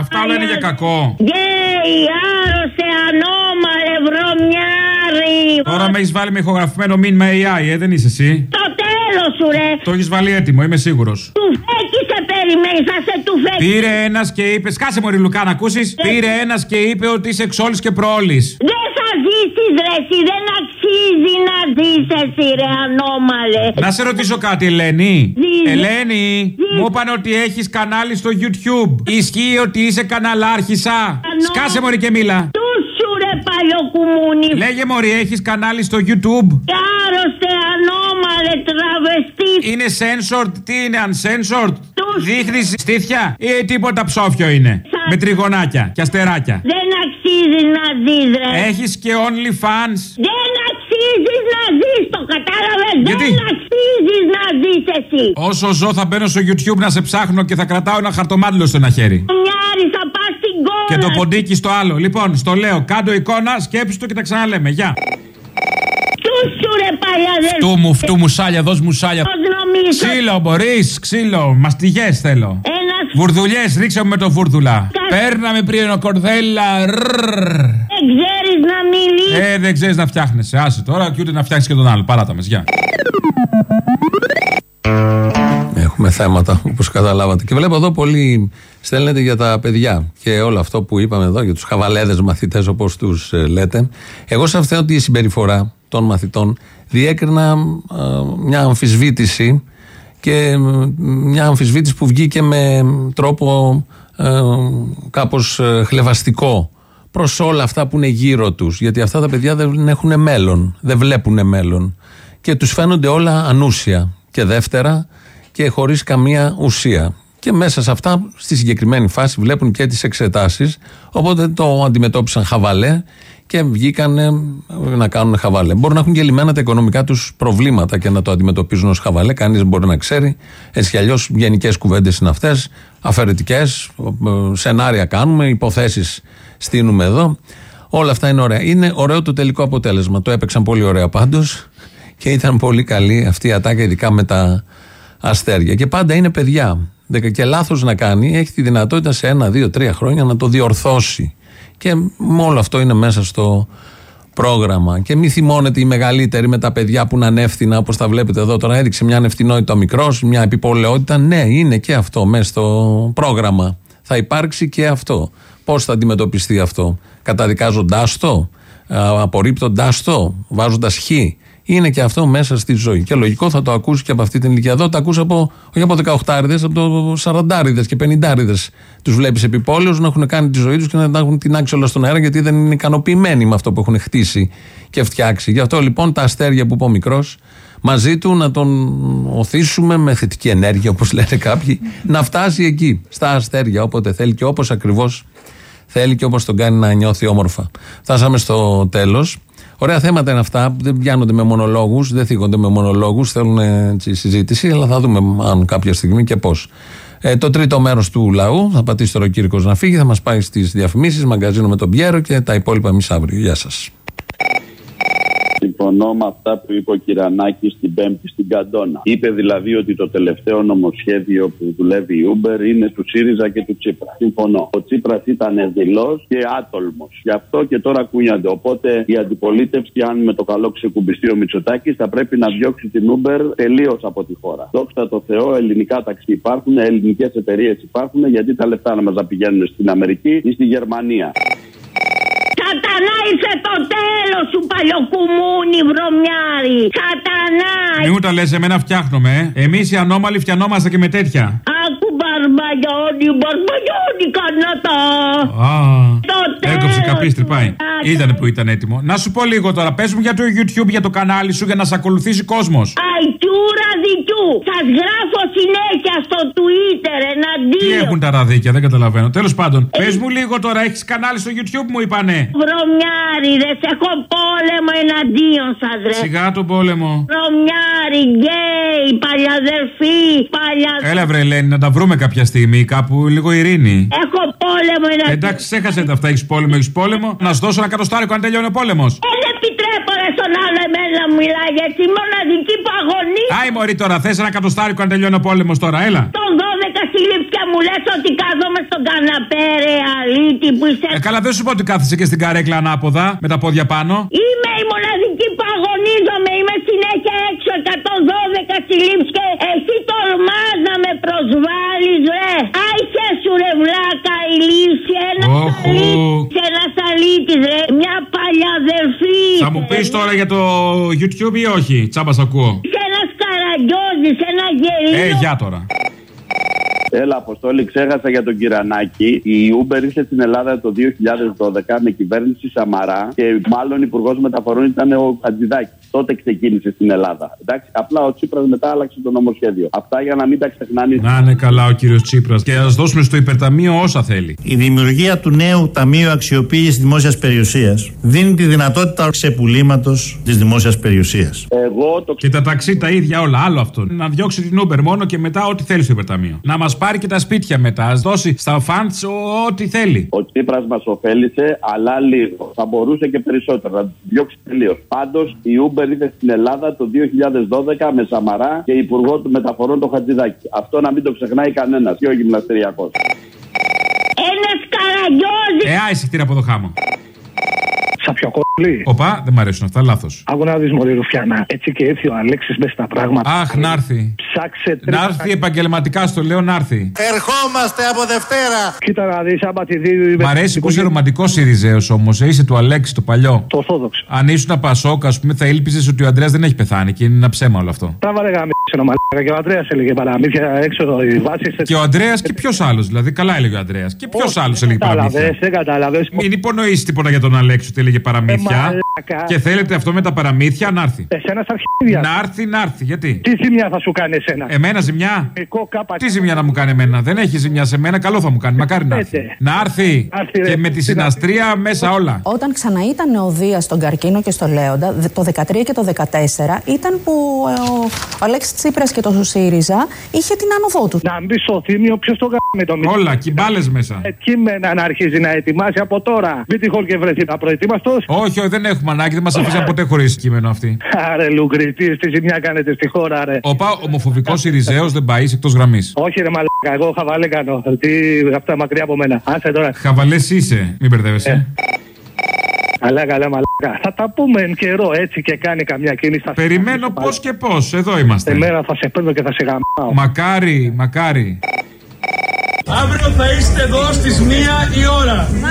Αυτά όλα είναι για κακό. Γκέι, άρρωστε, ανώμαλε, βρωμιάρι. Τώρα με έχεις βάλει με ηχογραφημένο μήνυμα AI, ε, δεν είσαι εσύ. Το τέλος σου, ρε. Το έχεις βάλει έτοιμο, είμαι σίγουρος. Του φέκει σε περιμένεις, θα σε του φέκει. Πήρε ένας και είπε. Σκάσε μωρή Λουκά να ακούσεις. Πήρε ένας και είπε ότι είσαι εξόλης και προόλης. Δεν θα ζήσεις ρε εσύ, δεν αξίζει να ζεις εσύ ρε ανώμαλε. Να σε ρωτήσω κάτι, Ελένη. Ζήσε. Ελένη, μου είπαν ότι έχεις κανάλι στο YouTube. Ισχύει ότι είσαι καναλάρχησα. Σκάσε μωρή και μίλα. Του σου ρε παλιοκουμούνι. Λέγε μωρή, έχεις κανάλι στο YouTube; Άρρωστε ανώμαλε τραβεστής. Είναι censored, τι είναι uncensored; Δείχνεις στήθια; Ή τίποτα ψόφιο είναι; Με τριγωνάκια και αστεράκια. Δεν αξίζει να ζεις ρε. Έχεις και OnlyFans; Δεν αξίζεις να ζεις, το κατάλαβες. Γιατί; Δεν αξίζεις να ζεις εσύ. Όσο ζω θα μπαίνω στο YouTube να σε ψάχνω και θα κρατάω ένα χαρτομάτιλο στο ένα χέρι. Μιάρη θα πας στην κόρα. Και το ποντίκι στο άλλο. Λοιπόν, στο λέω, κάντο εικόνα, σκέψου το και τα ξαναλέμε. Γεια. Του σου ρε παλιαδερφή. Φτού μου, φτού μου σάλια, δώσ' μου σάλια. Πώς νομίζω. Ξύλο, μπορείς, ξύλο. Μαστιγές θέλω. Ένας Βουρδουλιές, ρίξε μου με το βούρδουλα. Παίρναμε πριν κορδέλα. ρρρρ. Δεν ξέρεις να μιλήσεις. Ε, δεν ξέρεις να φτιάχνεσαι. Άσε τώρα και ούτε να φτιάχνει και τον άλλο. Παράτα μας, γεια. Έχουμε θέματα όπως καταλάβατε. Και βλέπω εδώ πολύ στέλνετε για τα παιδιά και όλο αυτό που είπαμε εδώ για τους χαβαλέδες μαθητές όπως τους λέτε. Εγώ σε αυτή τη συμπεριφορά των μαθητών διέκρινα ε, μια αμφισβήτηση και ε, μια αμφισβήτηση που βγήκε με τρόπο ε, κάπως ε, χλεβαστικό προς όλα αυτά που είναι γύρω τους γιατί αυτά τα παιδιά δεν έχουν μέλλον δεν βλέπουν μέλλον και τους φαίνονται όλα ανούσια και δεύτερα και χωρίς καμία ουσία και μέσα σε αυτά στη συγκεκριμένη φάση βλέπουν και τις εξετάσεις οπότε το αντιμετώπισαν χαβαλέ και βγήκαν να κάνουν χαβαλέ. Μπορούν να έχουν και λυμμένα τα οικονομικά τους προβλήματα και να το αντιμετωπίζουν ως χαβαλέ. Κανείς δεν μπορεί να ξέρει. Έτσι κι αλλιώς, γενικές κουβέντες είναι αυτές. Αφαιρετικές. Σενάρια κάνουμε. Υποθέσεις στείλουμε εδώ. Όλα αυτά είναι ωραία. Είναι ωραίο το τελικό αποτέλεσμα. Το έπαιξαν πολύ ωραία πάντως και ήταν πολύ καλή αυτή η ατάκα, ειδικά με τα αστέρια. Και πάντα είναι παιδιά. Δεν- Και λάθος να κάνει, έχει τη δυνατότητα σε ένα, δύο, τρία χρόνια να το διορθώσει. Και με όλο αυτό είναι μέσα στο πρόγραμμα. Και μη θυμώνεται οι μεγαλύτεροι με τα παιδιά που είναι ανεύθυνα, όπως τα βλέπετε εδώ τώρα. Έδειξε μια ανευθυνότητα ο μικρός, μια επιπολαιότητα. Ναι, είναι και αυτό μέσα στο πρόγραμμα. Θα υπάρξει και αυτό. Πώς θα αντιμετωπιστεί αυτό, καταδικάζοντάς το, απορρίπτοντάς το, βάζοντας χ, Είναι και αυτό μέσα στη ζωή. Και λογικό θα το ακούσει και από αυτή την ηλικία. Εδώ τα ακούς από, όχι από 18 από το 40 και 50 τους βλέπεις επιπόλαιου να έχουν κάνει τη ζωή τους και να τα έχουν την άξιο όλα στον αέρα γιατί δεν είναι ικανοποιημένοι με αυτό που έχουν χτίσει και φτιάξει. Γι' αυτό λοιπόν τα αστέρια που πω μικρός μαζί του να τον οθήσουμε με θετική ενέργεια, όπως λένε κάποιοι, να φτάσει εκεί, στα αστέρια, όποτε θέλει και όπως ακριβώς θέλει και όπως τον κάνει να νιώθει όμορφα. Φτάσαμε στο τέλος. Ωραία θέματα είναι αυτά που δεν πιάνονται με μονολόγους, δεν θίγονται με μονολόγους, θέλουν έτσι, συζήτηση, αλλά θα δούμε αν κάποια στιγμή και πώς. Ε, το τρίτο μέρος του λαού, θα πατήσει τώρα ο Κύρκο να φύγει, θα μας πάει στις διαφημίσεις, μαγκαζίνο με τον Πιέρο και τα υπόλοιπα εμείς αύριο. Γεια σας. Συμφωνώ με αυτά που είπε ο Κυρανάκης στην Πέμπτη στην Καντόνα. Είπε δηλαδή ότι το τελευταίο νομοσχέδιο που δουλεύει η Uber είναι του ΣΥΡΙΖΑ και του Τσίπρα. Συμφωνώ. Ο Τσίπρας ήταν δηλός και άτολμος. Γι' αυτό και τώρα κούνιανται. Οπότε η αντιπολίτευση, αν με το καλό ξεκουμπιστεί ο Μητσοτάκης, θα πρέπει να διώξει την Uber τελείως από τη χώρα. Δόξα τω Θεώ, ελληνικά ταξί υπάρχουν, ελληνικές εταιρείες υπάρχουν, γιατί τα λεφτά να μας τα πηγαίνουν στην Αμερική ή στη Γερμανία. Σατανά ήρθε το τέλος σου παλιοκουμούνι βρωμιάρι. Σατανά. Μην μου τα λες, εμένα φτιάχνομαι. ε. Εμείς οι ανώμαλοι φτιανόμαστε και με τέτοια. Άκου μπαρμπαγιόνι, μπαρμπαγιόνι κανάτα. Α, έκοψε καπίστρι, πάει. Ήτανε που ήταν έτοιμο. Να σου πω λίγο τώρα, πες μου για το YouTube, για το κανάλι σου, για να σε ακολουθήσει κόσμος. Αϊτούρα δικιού. Σας γράφω συνέχεια στο Twitter Τι εναντίον. έχουν τα ραδίκια, δεν καταλαβαίνω. Τέλος πάντων, πες μου λίγο τώρα, έχεις κανάλι στο YouTube μου είπανε. Βρωμιάρη, ρε, σε έχω πόλεμο εναντίον σας, ρε. Σιγά τον πόλεμο. Βρωμιάρη, γκέι, παλιαδερφή, παλιά. Έλα βρε Ελένη, να τα βρούμε κάποια στιγμή, κάπου λίγο ειρήνη. Έχω πόλεμο εναντίον. Εντάξει, ξέχασε τα αυτά, έχεις πόλεμο, έχεις πόλεμο. Να σου δώσω ένα κατοστάρικο αν τελειώνει ο πόλεμος. Ε, δεν επιτρέπω ρε στον άλλο εμένα να μιλάει γιατί η μοναδική που αγωνίζει. Άι Μωρή τώρα, θες ένα κατοστάρικο αν τελειώνει ο πόλεμος τώρα, έλα. Τον 12 συλλήψια μου λες ότι κάθομαι στον καναπέ ρε αλήτη που είσαι. Ε, καλά, δεν σου πω ότι κάθεσαι και στην καρέκλα ανάποδα με τα πόδια πάνω. Είμαι η μοναδική που αγωνίζομαι, είμαι συνέχεια έξω 112 συλλήψεις και εσύ τολμάς να με προσβάλλεις ρε. Άισε σου ρε βλάκα ηλίση, ένας Όχου. αλήτης, ένας αλήτης ρε, μια παλιαδερφή. Θα μου πεις τώρα για το YouTube ή όχι, τσάμπα σ' ακούω. Είσαι ένας καραγκιόζης, ένα γελίο. Ε, γεια τώρα. Έλα, Αποστόλη, ξέχασα για τον Κυρανάκη. Η Uber ήρθε στην Ελλάδα το 2012 με κυβέρνηση Σαμαρά και μάλλον υπουργός μεταφορών ήταν ο Χατζηδάκης. Τότε ξεκίνησε στην Ελλάδα. Εντάξει, απλά ο Τσίπρας μετά άλλαξε το νομοσχέδιο. Αυτά για να μην τα ξεχνάνε. Να είναι καλά ο κύριος Τσίπρας. Και ας δώσουμε στο υπερταμείο όσα θέλει. Η δημιουργία του νέου Ταμείου Αξιοποίησης Δημόσιας Περιουσίας δίνει τη δυνατότητα ξεπουλήματος της δημόσιας περιουσίας. Εγώ το Και τα ταξί τα ίδια όλα. Άλλο αυτό. Να διώξει την Uber μόνο και μετά ό,τι θέλει στο υπερταμείο. Να μας πάρει και τα σπίτια μετά. Α δώσει στα φαντ ό,τι θέλει. Ο Τσίπρας μας ωφέλησε, αλλά λίγο. Θα μπορούσε και περισσότερο να τους διώξει τελείως. Πάντως η Uber ήρθε στην Ελλάδα το 2012 με Σαμαρά και υπουργό του μεταφορών το Χατζηδάκη. Αυτό να μην το ξεχνάει κανένας και ο γυμναστηριακός. Ένας καραγκιόζης. Ε, άισε χτύρα από το χάμο. Σαπιοκόλλη. Οπα, δεν μ' αρέσουν αυτά, λάθος. Άκου να δεις Μωρή Ρουφιανά. Έτσι και έρθει ο Αλέξης μέσα στα πράγματα. Αχ, να έρθει. Ψάξε τρία. Να έρθει επαγγελματικά, στο λέω να έρθει. Ερχόμαστε από Δευτέρα. Κοίτα να δεις, άμα τη δει. Μ' αρέσει που είσαι ρομαντικός Ιριζέο όμως. Είσαι του Αλέξη το παλιό. Το Ορθόδοξο. Αν ήσουν Πασόκ, ας πούμε, θα ήλπιζες ότι ο Αντρέας δεν έχει πεθάνει και είναι ένα ψέμα όλο αυτό. Τα βάλε γάμι σε μαλάκα και ο Αντρέας έλεγε παραμύθια έξω εδώ οι βάσεις. Και ο Αντρέας και ποιος άλλος, δηλαδή. Καλά έλεγε ο Αντρέας. Και ποιος άλλος έλεγε παραμύθια; Δεν κατάλαβες. Μην υπονοήσει τίποτα για τον Αλέξη ότι έλεγε παραμύθια. μαλάκα. Και θέλετε αυτό με τα παραμύθια να έρθει. Εσένα στα αρχίδια. Να έρθει, να έρθει. Γιατί; Τι ζημιά θα σου κάνει εσένα; Εμένα ζημιά; Μικρό κάπα. Τι ζημιά να μου κάνει εμένα; Δεν έχει ζημιά σε μένα. Καλό θα μου κάνει. Μακάρι να έρθει. Να έρθει. Έρθει, ρε. Και με τη συναστρία μέσα όλα. Όταν ξαναείταν ο Δίας στον Καρκίνο και στο Λέοντα, δε- το 13 και το 14, ήταν που ε, ο, ο Αλέξης Τσίπρας και το ΣΥΡΙΖΑ είχε την άνοδό του. Να μπει στο θύμιο, ποιος το κάνει το μήνυμα. Όλα, κυμπάλες μέσα. Ε, κείμενα να αρχίζει να ετοιμάσει από τώρα. Μην τυχόν και βρεθεί απροετοίμαστο. Όχι, όχι, δεν έχουμε ανάγκη. Δεν μας αφήσαν ποτέ χωρίς κείμενο αυτή. Άρε Λουγκριτή, τι ζημιά κάνετε στη χώρα, ρε. Οπα, ομοφοβικός Ιριζέος δεν πάει εκτός γραμμής. Όχι, ρε μαλάκα, εγώ χαβαλέ κάνω. Τι αυτά μακριά από μένα. Άσε τώρα. Χαβαλές είσαι, μην μπερδεύεσαι. Καλά, καλά, μαλάκα. Θα τα πούμε εν καιρό έτσι και κάνει καμιά κίνηση. Θα σε Περιμένω γαμίσω πώς πάλι. και πώς. Εδώ είμαστε. Εμένα θα σε παίρνω και θα σε γαμάω. Μακάρι, μακάρι. Αύριο θα είστε εδώ στις μία η ώρα. Ναι.